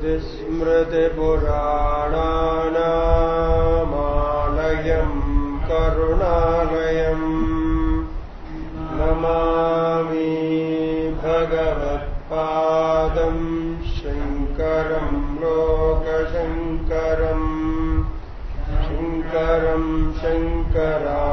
श्रुतिस्मृतिपुराणानामालयम् करुणालयम् नमामि भगवत्पादम् शङ्करम् लोकशङ्करम् शङ्करम् शङ्कराचार्यम्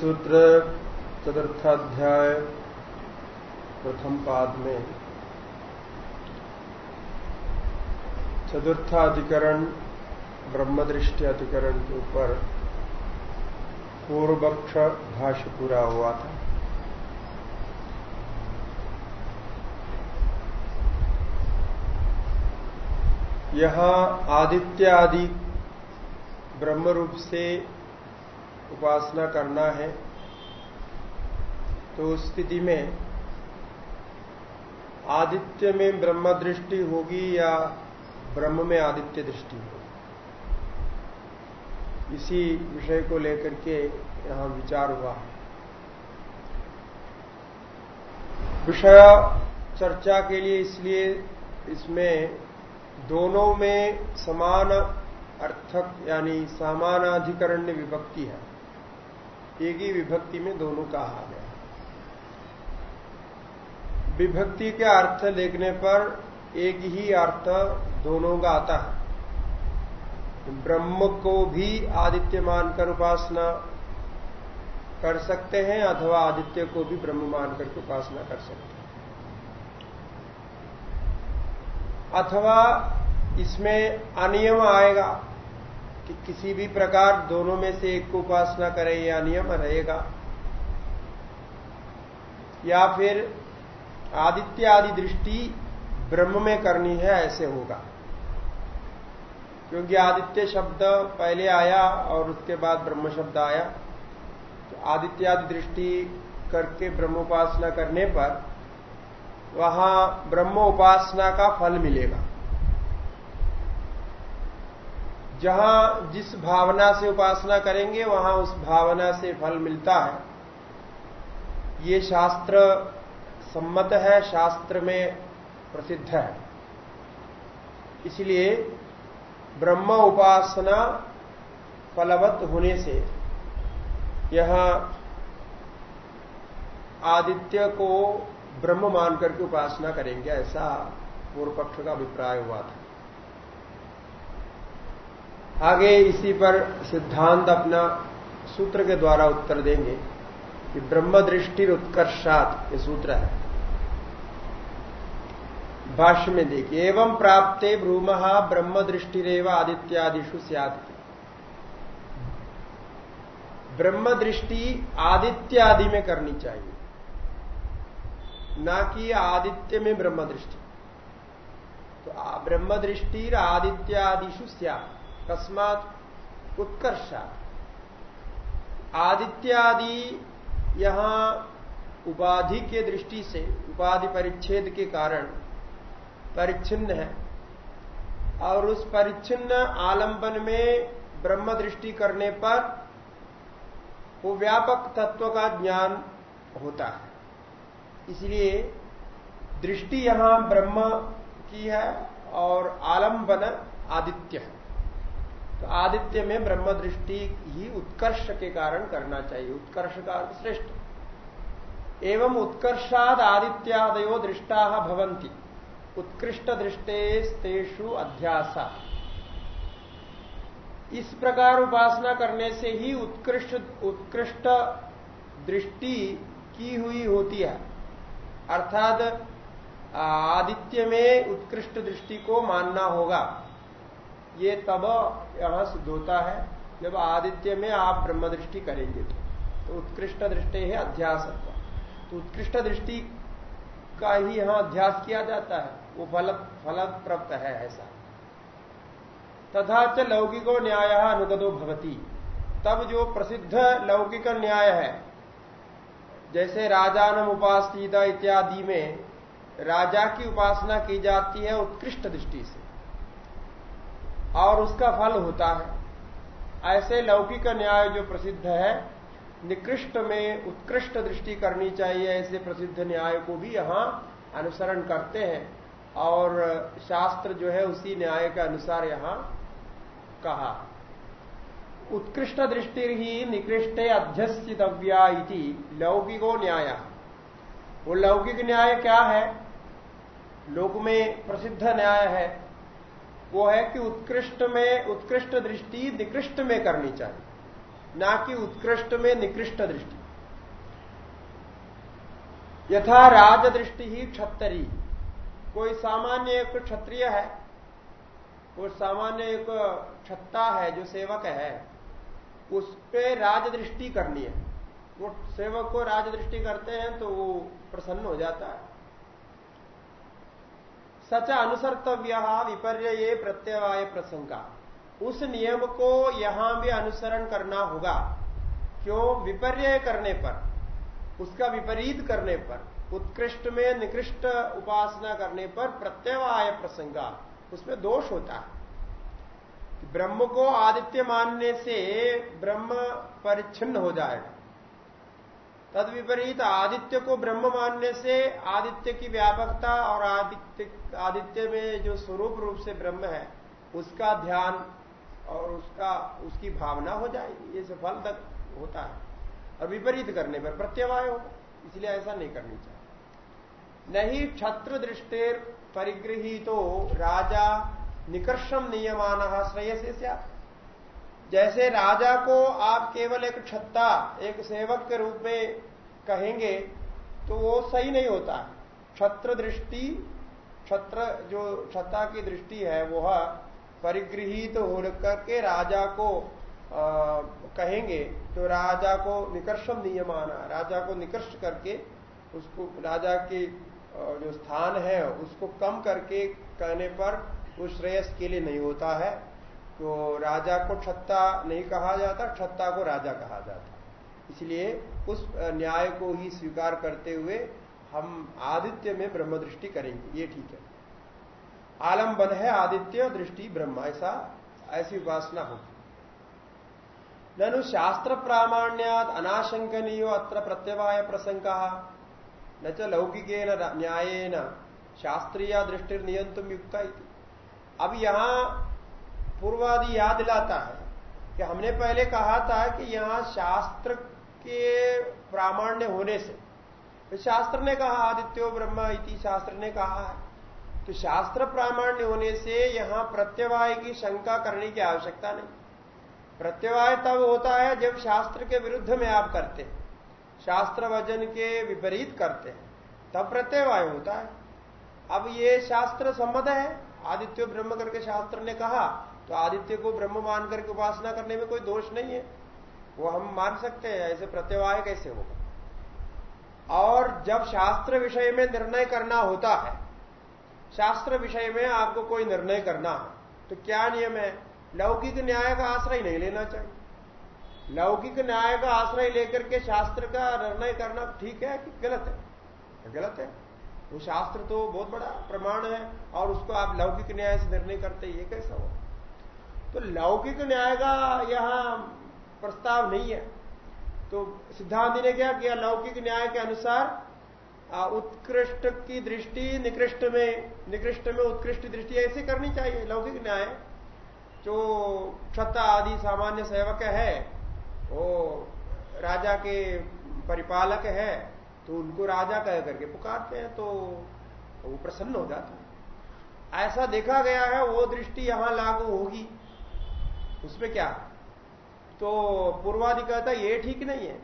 ब्रह्मसूत्र चतुर्थाध्याय प्रथम पाद में। चतुर्थाधिकरण, ब्रह्मदृष्टि अधिकरण के ऊपर पूर्वपक्ष भाष्य पूरा हुआ था। यहाँ आदित्य आदि ब्रह्म रूप से उपासना करना है तो उस स्थिति में आदित्य में ब्रह्म दृष्टि होगी या ब्रह्म में आदित्य दृष्टि होगी? इसी विषय को लेकर के यहाँ विचार हुआ है। विषय चर्चा के लिए इसलिए इसमें दोनों में समान अर्थक यानी समानाधिकरण्य विभक्ति है। एक ही विभक्ति में दोनों कहा गया विभक्ति के अर्थ देखने पर एक ही अर्थ दोनों का आता है। ब्रह्म को भी आदित्य मानकर उपासना कर सकते हैं अथवा आदित्य को भी ब्रह्म मानकर के उपासना कर सकते हैं। अथवा इसमें अनियम आएगा। कि किसी भी प्रकार दोनों में से एक को उपासना करें या नियम रहेगा। या फिर आदित्य आदि दृष्टि ब्रह्म में करनी है, ऐसे होगा। क्योंकि आदित्य शब्द पहले आया और उसके बाद ब्रह्म शब्द आया। तो आदित्य आदि दृष्टि करके ब्रह्मोपासना करने पर वहाँ ब्रह्म उपासना का फल मिलेगा। जहाँ जिस भावना से उपासना करेंगे, वहाँ उस भावना से फल मिलता है। ये शास्त्र सम्मत है, शास्त्र में प्रसिद्ध है। इसलिए ब्रह्म उपासना फलवत होने से यह आदित्य को ब्रह्म मान करके उपासना करेंगे, ऐसा पूर्व पक्ष का अभिप्राय हुआ था। आगे इसी पर सिद्धांत अपना सूत्र के द्वारा उत्तर देंगे कि ब्रह्म दृष्टि उत्कर्षात ये सूत्र है। भाष्य में देखिए, एवं प्राप्ते भ्रूम ब्रह्म दृष्टिरेव आदित्यादिशु सियाद ब्रह्म दृष्टि आदित्य आदि में करनी चाहिए। ना कि आदित्य में ब्रह्म दृष्टि तो ब्रह्म दृष्टि आदित्यादिशु सियाद तस्मात उत्कर्षा आदित्यादि यहाँ उपाधि के दृष्टि से, उपाधि परिच्छेद के कारण परिच्छिन्न है। और उस परिच्छिन्न आलंबन में ब्रह्म दृष्टि करने पर वो व्यापक तत्व का ज्ञान होता है। इसलिए दृष्टि यहाँ ब्रह्म की है और आलंबन आदित्य है। तो आदित्य में ब्रह्म दृष्टि ही उत्कर्ष के कारण करना चाहिए। उत्कर्ष का श्रेष्ठ। एवं उत्कर्षाद आदित्यादयो दृष्टा भवंती उत्कृष्ट दृष्टेशु अध्यासा। इस प्रकार उपासना करने से ही उत्कृष्ट उत्कृष्ट दृष्टि की हुई होती है। अर्थात आदित्य में उत्कृष्ट दृष्टि को मानना होगा। ये तब यहाँ सिद्ध होता है जब आदित्य में आप ब्रह्म दृष्टि करेंगे तो, तो उत्कृष्ट दृष्टि है अध्यासत्व तो उत्कृष्ट दृष्टि का ही यहाँ अध्यास किया जाता है। वो फल फल प्राप्त है ऐसा। तथा च लौकिको न्याय अनुगतो भवती। तब जो प्रसिद्ध लौकिक न्याय है जैसे राजानम उपासित इत्यादि में राजा की उपासना की जाती है उत्कृष्ट दृष्टि से। और उसका फल होता है। ऐसे लौकिक न्याय जो प्रसिद्ध है, निकृष्ट में उत्कृष्ट दृष्टि करनी चाहिए, ऐसे प्रसिद्ध न्याय को भी यहाँ अनुसरण करते हैं। और शास्त्र जो है, उसी न्याय के अनुसार यहाँ कहा। उत्कृष्ट दृष्टि ही निकृष्टे अध्यस्थितव्या लौकिको न्याय। वो लौकिक न्याय क्या है? लोक में प्रसिद्ध न्याय है। वो है कि उत्कृष्ट में, उत्कृष्ट दृष्टि निकृष्ट में करनी चाहिए। ना कि उत्कृष्ट में निकृष्ट दृष्टि। यथा राज दृष्टि ही क्षत्तरी। कोई सामान्य एक क्षत्रिय है, वो सामान्य एक छत्ता है जो सेवक है, उस पर राजदृष्टि करनी है। वो सेवक को राजदृष्टि करते हैं तो वो प्रसन्न हो जाता है। सच अनुसर्तव्य विपर्य प्रत्यवाय प्रसंगा। उस नियम को यहाँ भी अनुसरण करना होगा। क्यों? विपर्य करने पर, उसका विपरीत करने पर, उत्कृष्ट में निकृष्ट उपासना करने पर प्रत्यवाय प्रसंगा, उसमें दोष होता है। ब्रह्म को आदित्य मानने से ब्रह्म परिच्छिन्न हो जाएगा। तद विपरीत आदित्य को ब्रह्म मानने से आदित्य की व्यापकता और आदित्य आदित्य में जो स्वरूप रूप से ब्रह्म है, उसका ध्यान और उसका, उसकी भावना हो जाएगी ये फल तक होता है। और विपरीत करने पर प्रत्यवाय होगा इसलिए ऐसा नहीं करनी चाहिए। नहीं छत्र दृष्टेर परिगृही तो राजा निकर्षम नियमान श्रेयस जैसे राजा को आप केवल एक छत्ता एक सेवक के रूप में कहेंगे तो वो सही नहीं होता। छत्र दृष्टि छत्र जो छत्ता की दृष्टि है वह परिगृहित तो होकर के राजा को आ, कहेंगे तो राजा को निकर्षम नियमाना राजा को निकर्ष करके उसको राजा की जो स्थान है उसको कम करके कहने पर वो श्रेयस के लिए नहीं होता है। तो राजा को छत्ता नहीं कहा जाता, छत्ता को राजा कहा जाता। इसलिए उस न्याय को ही स्वीकार करते हुए हम आदित्य में ब्रह्म दृष्टि करेंगे, ये ठीक है। आलंबन है आदित्य, दृष्टि ब्रह्म, ऐसा, ऐसी उपासना होगी ननु शास्त्र प्रामाण्यात अनाशंकनीय अत्र प्रत्यवाय प्रसंग, न च लौकिकेन न्यायेन शास्त्रीय दृष्टि नियंत्रण युक्त अब यहाँ पूर्वादि याद दिलाता है कि हमने पहले कहा था कि यहाँ शास्त्र के प्रामाण्य होने से तो शास्त्र ने कहा, आदित्यो ब्रह्म इति शास्त्र ने कहा है। तो शास्त्र प्रामाण्य होने से यहाँ प्रत्यवाय की शंका करने की आवश्यकता नहीं। प्रत्यवाय तब होता है जब शास्त्र के विरुद्ध में आप करते हैं, शास्त्र वज़न के विपरीत करते हैं, तब प्रत्यवाय होता है। अब ये शास्त्र सम्मत है, आदित्य ब्रह्म करके शास्त्र ने कहा तो आदित्य को ब्रह्म मान करके उपासना करने में कोई दोष नहीं है। वो हम मान सकते हैं, ऐसे प्रत्यवाय कैसे होगा? और जब शास्त्र विषय में निर्णय करना होता है, शास्त्र विषय में आपको कोई निर्णय करना है तो क्या नियम है? लौकिक न्याय का आश्रय नहीं लेना चाहिए। लौकिक न्याय का आश्रय लेकर के शास्त्र का निर्णय करना ठीक है कि गलत है? गलत है। वो शास्त्र तो बहुत बड़ा प्रमाण है, और उसको आप लौकिक न्याय से निर्णय करते ये कैसा हो तो लौकिक न्याय का यहाँ प्रस्ताव नहीं है। तो सिद्धांत ने क्या किया? लौकिक न्याय के अनुसार उत्कृष्ट की दृष्टि निकृष्ट में निकृष्ट में उत्कृष्ट दृष्टि ऐसी करनी चाहिए। लौकिक न्याय, जो क्षता आदि सामान्य सेवक है, वो राजा के परिपालक है तो उनको राजा कह करके पुकारते हैं तो वो प्रसन्न हो जाते हैं। ऐसा देखा गया है, वो दृष्टि यहाँ लागू होगी। उसमें क्या? तो पूर्वादि कहता ये ठीक नहीं है।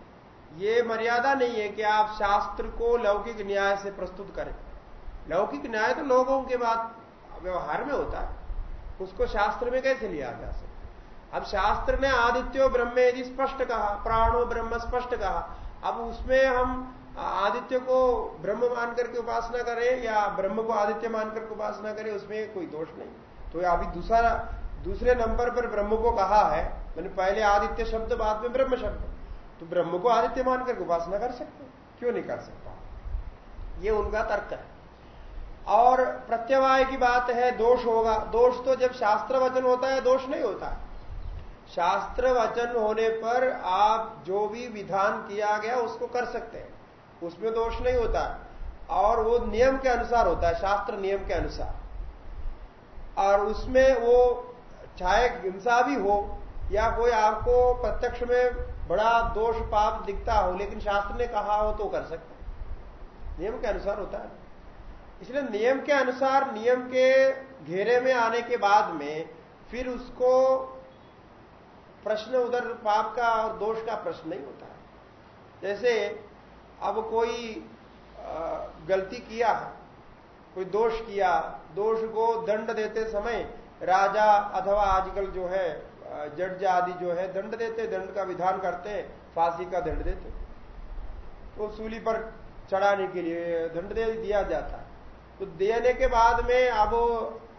ये मर्यादा नहीं है कि आप शास्त्र को लौकिक न्याय से प्रस्तुत करें। लौकिक न्याय तो लोगों के बाद व्यवहार में होता है। उसको शास्त्र में कैसे लिया जा सकता अब शास्त्र ने आदित्यो ब्रह्म यदि स्पष्ट कहा, प्राणो ब्रह्म स्पष्ट कहा। अब उसमें हम आदित्य को ब्रह्म मान करके उपासना करें या ब्रह्म को आदित्य मान करके उपासना करें, उसमें कोई दोष नहीं। तो अभी दूसरा दूसरे नंबर पर ब्रह्म को कहा है, मैंने पहले आदित्य शब्द, बाद में ब्रह्म शब्द। तो ब्रह्म को आदित्य मानकर उपासना कर सकते क्यों नहीं कर सकता? ये उनका तर्क है। और प्रत्यवाय की बात है, दोष होगा। दोष तो जब शास्त्र वचन होता है, दोष नहीं होता। है शास्त्र वचन होने पर आप जो भी विधान किया गया, उसको कर सकते हैं। उसमें दोष नहीं होता। और वो नियम के अनुसार होता है, शास्त्र नियम के अनुसार। और उसमें वो चाहे हिंसा भी हो या कोई आपको प्रत्यक्ष में बड़ा दोष पाप दिखता हो, लेकिन शास्त्र ने कहा हो तो कर सकते नियम के अनुसार होता है। इसलिए नियम के अनुसार, नियम के घेरे में आने के बाद में फिर उसको प्रश्न उधर पाप का और दोष का प्रश्न नहीं होता है। जैसे अब कोई गलती किया है कोई दोष किया, दोष को दंड देते समय राजा अथवा आजकल जो है जज आदि जो है, दंड देते, दंड का विधान करते, फांसी का दंड देते। तो सूली पर चढ़ाने के लिए दंड दे दिया जाता। तो देने के बाद में अब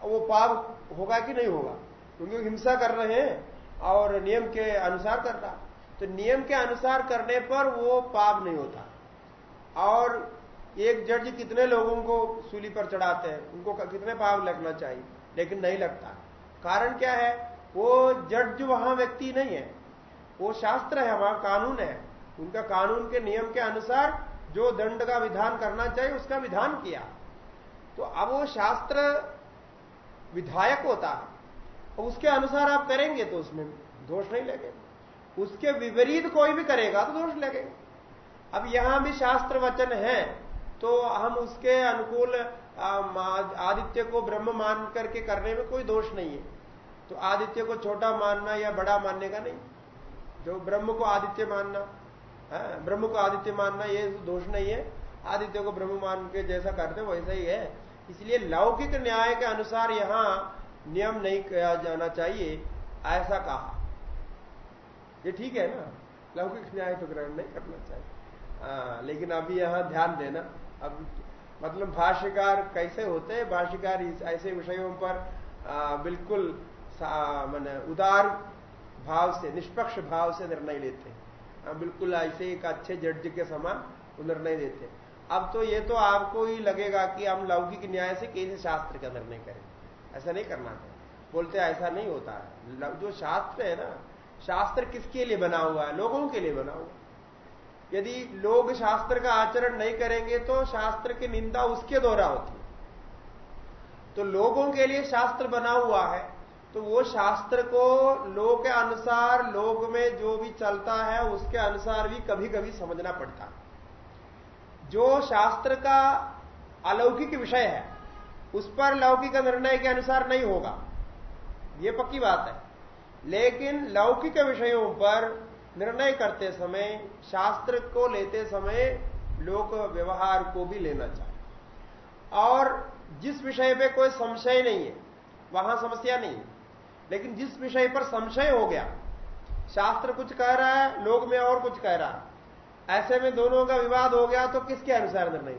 वो पाप होगा कि नहीं होगा? क्योंकि हिंसा कर रहे हैं और नियम के अनुसार कर रहा। तो नियम के अनुसार करने पर वो पाप नहीं होता। और एक जज कितने लोगों को सूली पर चढ़ाते हैं? उनको कितने पाप लगना चाहिए? लेकिन नहीं लगता। कारण क्या है? वो जज वहाँ व्यक्ति नहीं है। वो शास्त्र है, वहाँ कानून है। उनका कानून के नियम के अनुसार जो दंड का विधान करना चाहिए, उसका विधान किया। तो अब वो शास्त्र विधायक होता है। उसके अनुसार आप करेंगे तो उसमें दोष नहीं लगेगा। उसके विपरीत कोई भी करेगा तो दोष लगेगा। अब यहाँ भी शास्त्र वचन है तो हम उसके अनुकूल आदित्य को ब्रह्म मान करके करने में कोई दोष नहीं है। तो आदित्य को छोटा मानना या बड़ा मानने का नहीं। जो ब्रह्म को आदित्य मानना है हाँ, ब्रह्म को आदित्य मानना ये दोष नहीं है। आदित्य को ब्रह्म मान के जैसा करते वैसा ही है। इसलिए लौकिक न्याय के अनुसार यहाँ नियम नहीं किया जाना चाहिए ऐसा कहा। ये ठीक है ना? लौकिक न्याय तो ग्रहण नहीं करना चाहिए। आ, हाँ, लेकिन अभी यहाँ ध्यान देना। अब मतलब भाष्यकार कैसे होते हैं? भाष्यकार ऐसे विषयों पर आ, बिल्कुल मैंने उदार भाव से निष्पक्ष भाव से निर्णय लेते हैं। हाँ, बिल्कुल ऐसे एक अच्छे जड्ज के समान निर्णय देते अब तो ये तो आपको ही लगेगा कि हम लौकिक न्याय से कैसे शास्त्र का निर्णय करें। ऐसा नहीं करना चाहिए बोलते ऐसा नहीं होता है। जो शास्त्र है ना शास्त्र किसके लिए बना हुआ है? लोगों के लिए बना हुआ यदि लोग शास्त्र का आचरण नहीं करेंगे तो शास्त्र की निंदा उसके द्वारा होती है। तो लोगों के लिए शास्त्र बना हुआ है तो वो शास्त्र को लोग के अनुसार लोग में जो भी चलता है, उसके अनुसार भी कभी कभी समझना पड़ता है। जो शास्त्र का अलौकिक विषय है, उस पर लौकिक निर्णय के अनुसार नहीं होगा। ये पक्की बात है। लेकिन लौकिक विषयों पर निर्णय करते समय, शास्त्र को लेते समय लोक व्यवहार को भी लेना चाहिए। और जिस विषय पे कोई संशय नहीं है, वहाँ समस्या नहीं है। लेकिन जिस विषय पर संशय हो गया, शास्त्र कुछ कह रहा है, लोक में और कुछ कह रहा है। ऐसे में दोनों का विवाद हो गया तो किसके अनुसार निर्णय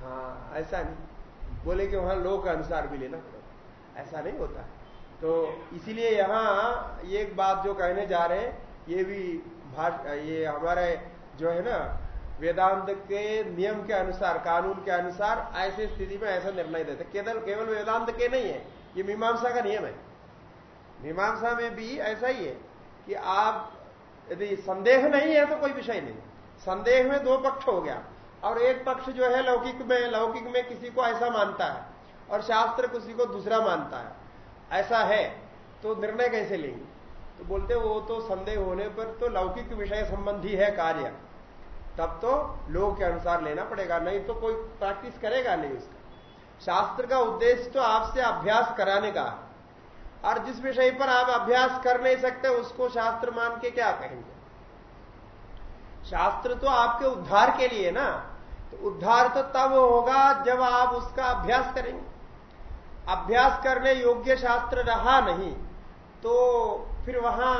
हाँ ऐसा नहीं। बोले कि वहाँ लोक अनुसार भी लेना ऐसा नहीं होता। है तो इसीलिए यहाँ एक बात जो कहने जा रहे हैं, ये भी ये हमारे जो है ना, वेदांत के नियम के अनुसार, कानून के अनुसार ऐसी स्थिति में ऐसा निर्णय देते केवल केवल वेदांत के नहीं है, ये मीमांसा का नियम है। मीमांसा में भी ऐसा ही है कि आप, यदि संदेह नहीं है तो कोई विषय नहीं। संदेह में दो पक्ष हो गया, और एक पक्ष जो है लौकिक में लौकिक में किसी को ऐसा मानता है, और शास्त्र किसी को दूसरा मानता है। ऐसा है तो निर्णय कैसे लेंगे? तो बोलते वो तो संदेह होने पर तो लौकिक विषय संबंधी है कार्य। तब तो लोग के अनुसार लेना पड़ेगा, नहीं तो कोई प्रैक्टिस करेगा नहीं उसका। शास्त्र का उद्देश्य तो आपसे अभ्यास कराने का और जिस विषय पर आप अभ्यास कर नहीं सकते, उसको शास्त्र मान के क्या कहेंगे? शास्त्र तो आपके उद्धार के लिए ना तो उद्धार तो तब होगा जब आप उसका अभ्यास करेंगे। अभ्यास करने योग्य शास्त्र रहा नहीं तो फिर वहाँ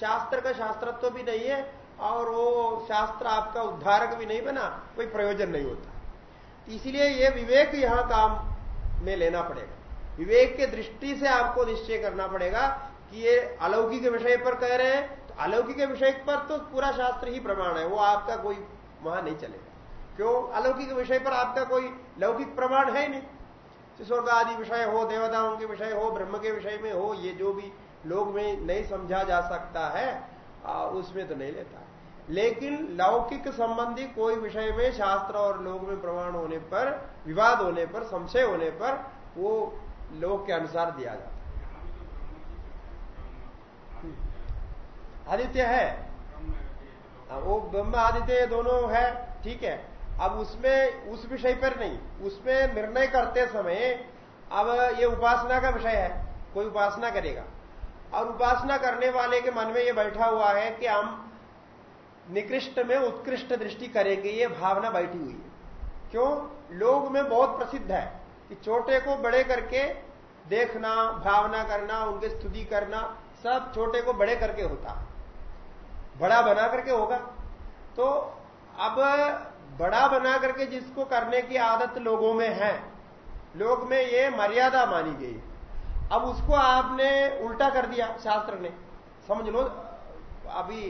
शास्त्र का शास्त्रत्व भी नहीं है और वो शास्त्र आपका उद्धारक भी नहीं बना, कोई प्रयोजन नहीं होता। इसीलिए ये विवेक यहाँ काम में लेना पड़ेगा। विवेक के दृष्टि से आपको निश्चय करना पड़ेगा कि ये अलौकिक विषय पर कह रहे हैं तो अलौकिक विषय पर तो पूरा शास्त्र ही प्रमाण है, वो आपका कोई वहाँ नहीं चलेगा। क्यों? अलौकिक विषय पर आपका कोई लौकिक प्रमाण है ही नहीं। स्वर्ग आदि विषय हो देवताओं के विषय हो ब्रह्म के विषय में हो ये जो भी लोग में नहीं समझा जा सकता है उसमें तो नहीं लेता। लेकिन लौकिक संबंधी कोई विषय में शास्त्र और लोग में प्रमाण होने पर विवाद होने पर संशय होने पर वो लोग के अनुसार दिया जाता आदित्य हाँ, वो ब्रह्म आदित्य दोनों है ठीक है। अब उसमें, उस विषय पर नहीं, उसमें निर्णय करते समय अब ये उपासना का विषय है, कोई उपासना करेगा। और उपासना करने वाले के मन में ये बैठा हुआ है कि हम निकृष्ट में उत्कृष्ट दृष्टि करेंगे, ये भावना बैठी हुई है। क्यों? लोग में बहुत प्रसिद्ध है कि छोटे को बड़े करके देखना, भावना करना, उनकी स्तुति करना, सब छोटे को बड़े करके होता बड़ा बना करके होगा। तो अब बड़ा बना करके जिसको करने की आदत लोगों में है, लोग में ये मर्यादा मानी गई। अब उसको आपने उल्टा कर दिया शास्त्र ने। समझ लो, अभी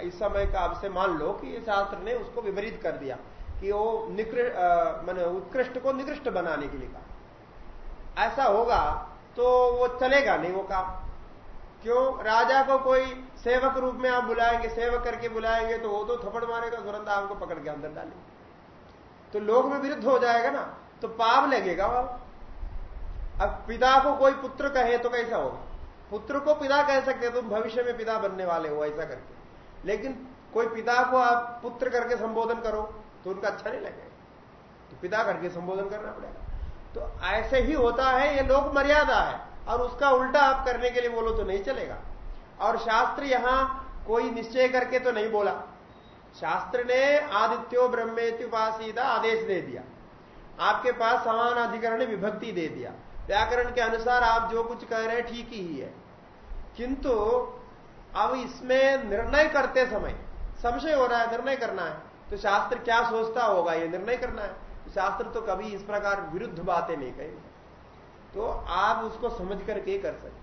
इस समय का आपसे मान लो कि शास्त्र ने उसको विपरीत कर दिया, कि वो निकृष्ट मैंने उत्कृष्ट को निकृष्ट बनाने के लिए कहा। ऐसा होगा तो वो चलेगा नहीं वो काम। क्यों? राजा को कोई सेवक रूप में आप बुलाएँगे, सेवक करके बुलाएँगे तो वो तो थप्पड़ मारेगा तुरंत आपको पकड़ के अंदर डालेंगे। तो लोग में विरुद्ध हो जाएगा ना तो पाप लगेगा वह अब पिता को कोई पुत्र कहे तो कैसा होगा? पुत्र को पिता कह सकते तुम भविष्य में पिता बनने वाले हो, ऐसा करके। लेकिन कोई पिता को आप पुत्र करके संबोधन करो तो उनका अच्छा नहीं लगेगा। तो पिता करके संबोधन करना पड़ेगा। तो ऐसे ही होता है, ये लोक मर्यादा है, और उसका उल्टा आप करने के लिए बोलो तो नहीं चलेगा। और शास्त्र यहाँ कोई निश्चय करके तो नहीं बोला। शास्त्र ने आदित्यो ब्रह्मेति उपासीदा आदेश दे दिया। आपके पास समान अधिकरण विभक्ति दे दिया। व्याकरण के अनुसार आप जो कुछ कह रहे हैं ठीक ही है। किंतु अब इसमें निर्णय करते समय संशय हो रहा है, निर्णय करना है। तो शास्त्र क्या सोचता होगा? ये निर्णय करना है। तो शास्त्र तो कभी इस प्रकार विरुद्ध बातें नहीं कहेंगे। तो आप उसको समझ करके कर सकते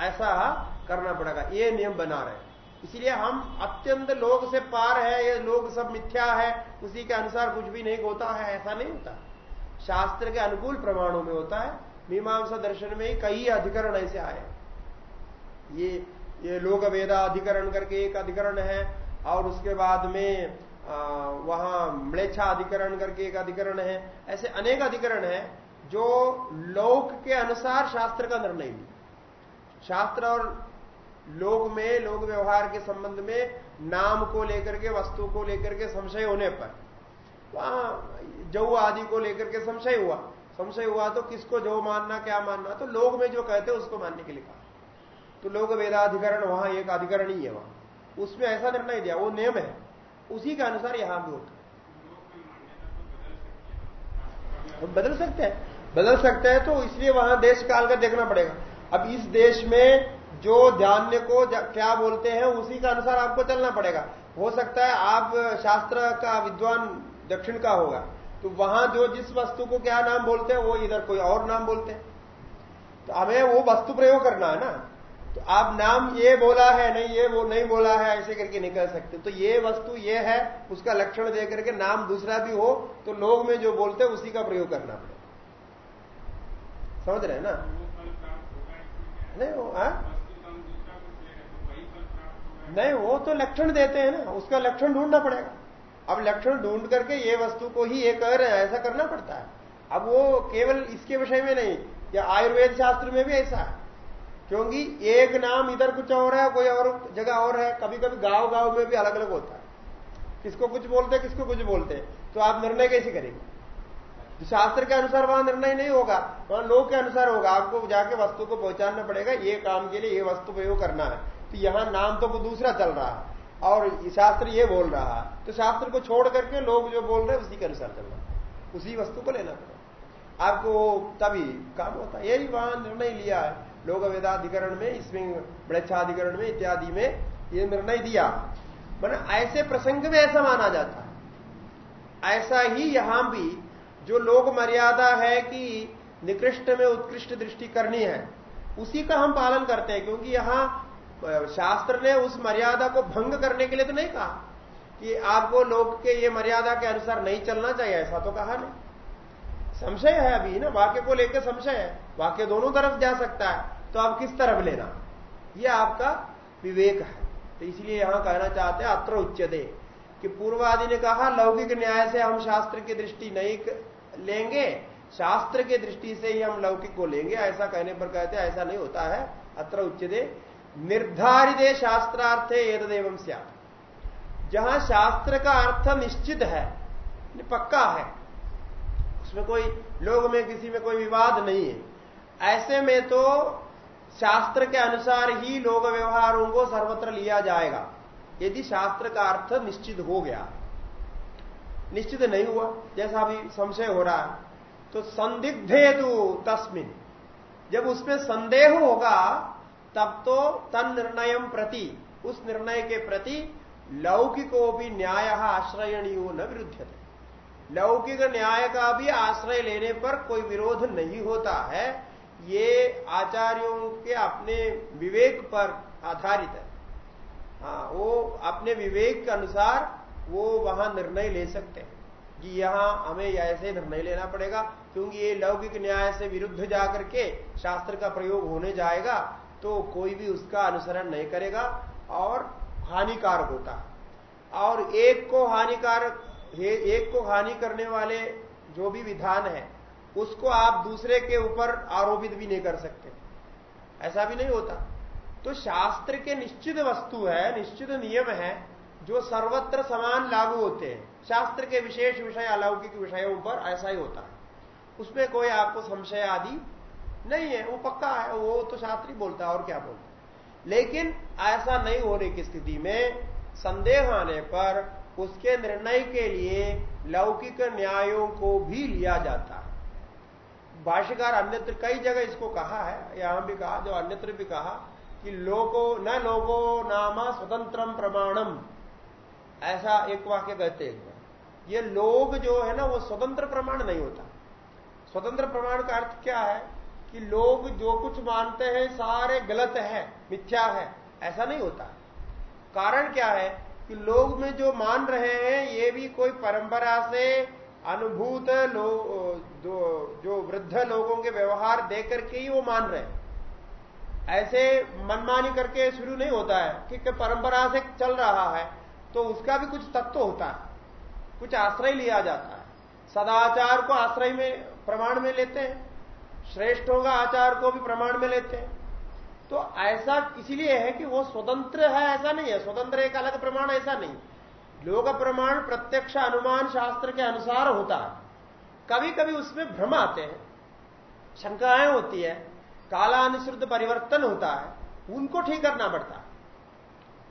ऐसा करना पड़ेगा। ये नियम बना रहे इसलिए हम अत्यंत लोग से पार है, ये लोग सब मिथ्या है, उसी के अनुसार कुछ भी नहीं होता है, ऐसा नहीं होता। शास्त्र के अनुकूल प्रमाणों में होता है। मीमांसा दर्शन में कई अधिकरण ऐसे आए। ये ये लोक वेदा अधिकरण करके एक अधिकरण है, और उसके बाद में वहाँ म्लेच्छा अधिकरण करके एक अधिकरण है। ऐसे अनेक अधिकरण है, जो लोक के अनुसार शास्त्र का निर्णय ली शास्त्र और लोक में, लोक व्यवहार के संबंध में नाम को लेकर के, वस्तु को लेकर के संशय होने पर। वहाँ जऊ आदि को लेकर के संशय हुआ। संशय हुआ तो किसको जो मानना, क्या मानना? तो लोग में जो कहते हैं उसको मानने के लिए कहा। तो लोग वेदाधिकरण वहाँ एक अधिकरण ही है वहाँ। उसमें ऐसा निर्णय दिया, वो नियम है। उसी के अनुसार यहाँ भी होता तो बदल सकते हैं। बदल सकते हैं तो इसलिए वहाँ देश काल का देखना पड़ेगा। अब इस देश में जो ध्यान को क्या बोलते हैं, उसी का अनुसार आपको चलना पड़ेगा। हो सकता है आप शास्त्र का विद्वान दक्षिण का होगा तो वहाँ जो जिस वस्तु को क्या नाम बोलते हैं, वो इधर कोई और नाम बोलते हैं। तो हमें वो वस्तु प्रयोग करना है ना। तो आप नाम ये बोला है, नहीं ये वो नहीं बोला है, ऐसे करके नहीं कर सकते तो ये वस्तु ये है, उसका लक्षण दे करके नाम दूसरा भी हो तो लोग में जो बोलते हैं, उसी का प्रयोग करना पड़ेगा। समझ रहे हैं ना? नहीं, वो आ? हाँ? नहीं, वो तो लक्षण देते हैं ना, उसका लक्षण ढूंढना पड़ेगा। अब लक्षण ढूंढ करके ये वस्तु को ही ये कह रहे हैं ऐसा करना पड़ता है। अब वो केवल इसके विषय में नहीं, या आयुर्वेद शास्त्र में भी ऐसा है। क्योंकि एक नाम इधर कुछ और है, कोई और जगह और है कभी कभी गाँव गाँव में भी अलग अलग होता है। किसको कुछ बोलते हैं, किसको कुछ बोलते हैं। तो आप निर्णय कैसे करेंगे? तो शास्त्र के अनुसार वहाँ निर्णय नहीं होगा, वहाँ लोग के अनुसार होगा। आपको जाके वस्तु को पहुंचाना पड़ेगा, ये काम के लिए ये वस्तु प्रयोग करना है। तो यहाँ नाम तो दूसरा चल रहा है। और शास्त्र ये बोल रहा है। तो शास्त्र को छोड़ करके लोग जो बोल रहे हैं, उसी के अनुसार चलना उसी वस्तु को लेना पड़ेगा। आपको तभी काम होता है। यही वहाँ निर्णय लिया है। लोक वेदाधिकरण में, इसमें वृक्षाधिकरण में, इत्यादि में ये निर्णय दिया। मैंने ऐसे प्रसंग में ऐसा माना जाता है। ऐसा ही यहाँ भी जो लोग मर्यादा है कि निकृष्ट में उत्कृष्ट दृष्टि करनी है, उसी का हम पालन करते हैं, क्योंकि यहाँ शास्त्र ने उस मर्यादा को भंग करने के लिए तो नहीं कहा कि आपको लोग के ये मर्यादा के अनुसार नहीं चलना चाहिए, ऐसा तो कहा नहीं। संशय है अभी ना, वाक्य को लेकर संशय है। वाक्य दोनों तरफ़ जा सकता है तो आप किस तरफ़ लेना? यह आपका विवेक है। तो इसलिए यहाँ कहना चाहते हैं, अत्र उच्चते कि पूर्वादि ने कहा, लौकिक न्याय से हम शास्त्र की दृष्टि नहीं लेंगे, शास्त्र के दृष्टि से ही हम लौकिक को लेंगे। ऐसा कहने पर कहते हैं, ऐसा नहीं होता है। अत्र उच्चते निर्धारित शास्त्रार्थ एतदेव स्या जहाँ शास्त्र का अर्थ निश्चित है पक्का है, उसमें कोई लोग में, किसी में कोई विवाद नहीं है। ऐसे में तो शास्त्र के अनुसार ही लोग व्यवहारों को सर्वत्र लिया जाएगा। यदि शास्त्र का अर्थ निश्चित हो गया निश्चित नहीं हुआ, जैसा अभी संशय हो रहा है। तो संदिग्धेदु तस्मिन। जब उसमें संदेह होगा, तब तो तन निर्णय प्रति, उस निर्णय के प्रति लौकिको भी न्याय आश्रयणीय न विरुद्ध लौकिक न्याय का भी आश्रय लेने पर कोई विरोध नहीं होता है, ये आचार्यों के अपने विवेक पर आधारित है। हाँ वो अपने विवेक के अनुसार वो वहाँ निर्णय ले सकते हैं कि यहाँ हमें ऐसे निर्णय लेना पड़ेगा, क्योंकि ये लौकिक न्याय से विरुद्ध जाकर के शास्त्र का प्रयोग होने जाएगा तो कोई भी उसका अनुसरण नहीं करेगा और हानिकारक होता और एक को हानिकारक एक को हानि करने वाले जो भी विधान है, उसको आप दूसरे के ऊपर आरोपित भी नहीं कर सकते। ऐसा भी नहीं होता। तो शास्त्र के निश्चित वस्तु है, निश्चित नियम है जो सर्वत्र समान लागू होते हैं। शास्त्र के विशेष विषय अलौकिक विषयों पर ऐसा ही होता है। उसमें कोई आपको संशय आदि नहीं है। वो पक्का है, वो तो शास्त्री बोलता है, और क्या बोलता है? लेकिन ऐसा नहीं होने की स्थिति में संदेह आने पर उसके निर्णय के लिए लौकिक न्यायों को भी लिया जाता है। भाष्यकार अन्यत्र कई जगह इसको कहा है। यहाँ भी कहा, जो अन्यत्र भी कहा कि लोगो, न लोगो नामा स्वतंत्रम प्रमाणम। ऐसा एक वाक्य कहते हैं ये लोग जो है ना वो स्वतंत्र प्रमाण नहीं होता। स्वतंत्र प्रमाण का अर्थ क्या है कि लोग जो कुछ मानते हैं सारे गलत है मिथ्या है ऐसा नहीं होता। कारण क्या है कि लोग में जो मान रहे हैं ये भी कोई परंपरा से अनुभूत लोग जो, वृद्ध लोगों के व्यवहार देख करके ही वो मान रहे हैं। ऐसे मनमानी करके शुरू नहीं होता है कि परंपरा से चल रहा है। तो उसका भी कुछ तत्व होता है। कुछ आश्रय लिया जाता है। सदाचार को आश्रय में, प्रमाण में लेते हैं। श्रेष्ठ होगा आचार को भी प्रमाण में लेते हैं। तो ऐसा इसीलिए है कि वो स्वतंत्र है, ऐसा नहीं है। स्वतंत्र एक अलग प्रमाण, ऐसा नहीं। लोक प्रमाण, प्रत्यक्ष अनुमान शास्त्र के अनुसार होता है। कभी कभी उसमें भ्रम आते हैं। शंकाएँ होती है। काला कालानुसृत परिवर्तन होता है। उनको ठीक करना पड़ता है।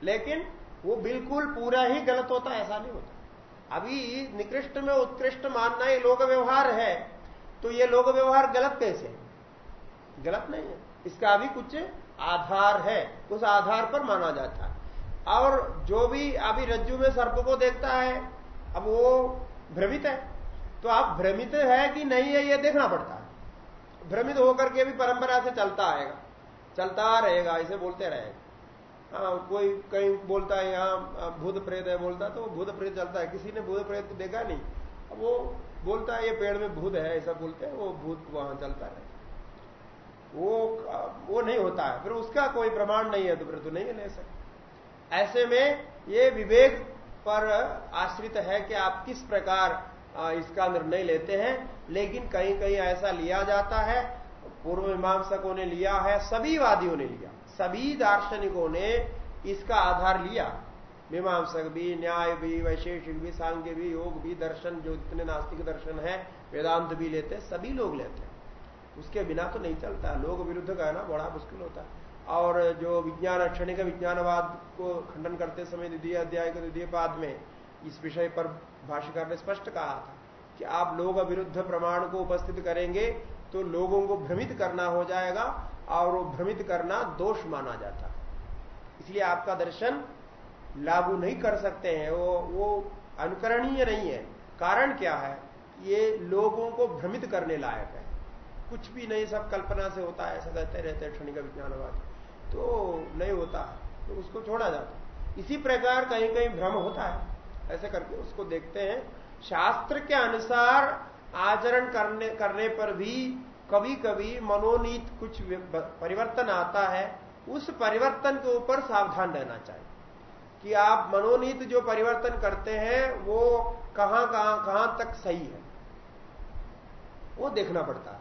लेकिन वो बिल्कुल पूरा ही गलत होता है, ऐसा नहीं होता। अभी निकृष्ट में उत्कृष्ट मानना ये लोक व्यवहार है तो ये लोक व्यवहार गलत कैसे? गलत नहीं है। इसका भी कुछ आधार है, उस आधार पर माना जाता है। और जो भी अभी रज्जु में सर्प को देखता है, अब वो भ्रमित है। तो आप भ्रमित है कि नहीं है, ये देखना पड़ता है। भ्रमित होकर के भी परंपरा से चलता आएगा, चलता रहेगा ऐसे बोलते रहेगा। हाँ कोई कहीं बोलता है, यहाँ भूत प्रेत है बोलता तो भूत प्रेत चलता है। किसी ने भूत प्रेत देखा नहीं, अब वो बोलता है, ये पेड़ में भूत है, ऐसा बोलते हैं, वो भूत वहाँ चलता रहता वो वो नहीं होता है, फिर उसका कोई प्रमाण नहीं है तो फिर तो नहीं ले सकते। ऐसे में ये विवेक पर आश्रित है कि आप किस प्रकार इसका निर्णय लेते हैं, लेकिन कहीं कहीं ऐसा लिया जाता है, पूर्व मीमांसकों ने लिया है, सभी वादियों ने लिया। सभी दार्शनिकों ने इसका आधार लिया। मीमांसक भी, न्याय भी, वैशेषिक भी, सांख्य भी, योग भी, दर्शन जो जितने नास्तिक दर्शन है, वेदांत भी लेते सभी लोग लेते हैं। उसके बिना तो नहीं चलता। लोग विरुद्ध कहना बड़ा मुश्किल होता है। और जो विज्ञान, क्षणिक विज्ञानवाद को खंडन करते समय द्वितीय अध्याय के द्वितीय पाद में, इस विषय पर भाष्यकार ने स्पष्ट कहा था कि आप लोग विरुद्ध प्रमाण को उपस्थित करेंगे तो लोगों को भ्रमित करना हो जाएगा और वो भ्रमित करना दोष माना जाता है। इसलिए आपका दर्शन लागू नहीं कर सकते हैं। वो वो अनुकरणीय नहीं है। कारण क्या है? ये लोगों को भ्रमित करने लायक है। कुछ भी नहीं, सब कल्पना से होता है, ऐसा कहते रहते हैं, क्षणिक विज्ञानवाद। तो नहीं होता है तो उसको छोड़ा जाता है। इसी प्रकार कहीं कहीं भ्रम होता है। ऐसे करके उसको देखते हैं। शास्त्र के अनुसार आचरण करने करने पर भी कभी कभी मनोनीत कुछ परिवर्तन आता है, उस परिवर्तन के ऊपर सावधान रहना चाहिए। कि आप मनोनीत जो परिवर्तन करते हैं, वो कहाँ कहाँ कहाँ तक सही है, वो देखना पड़ता है।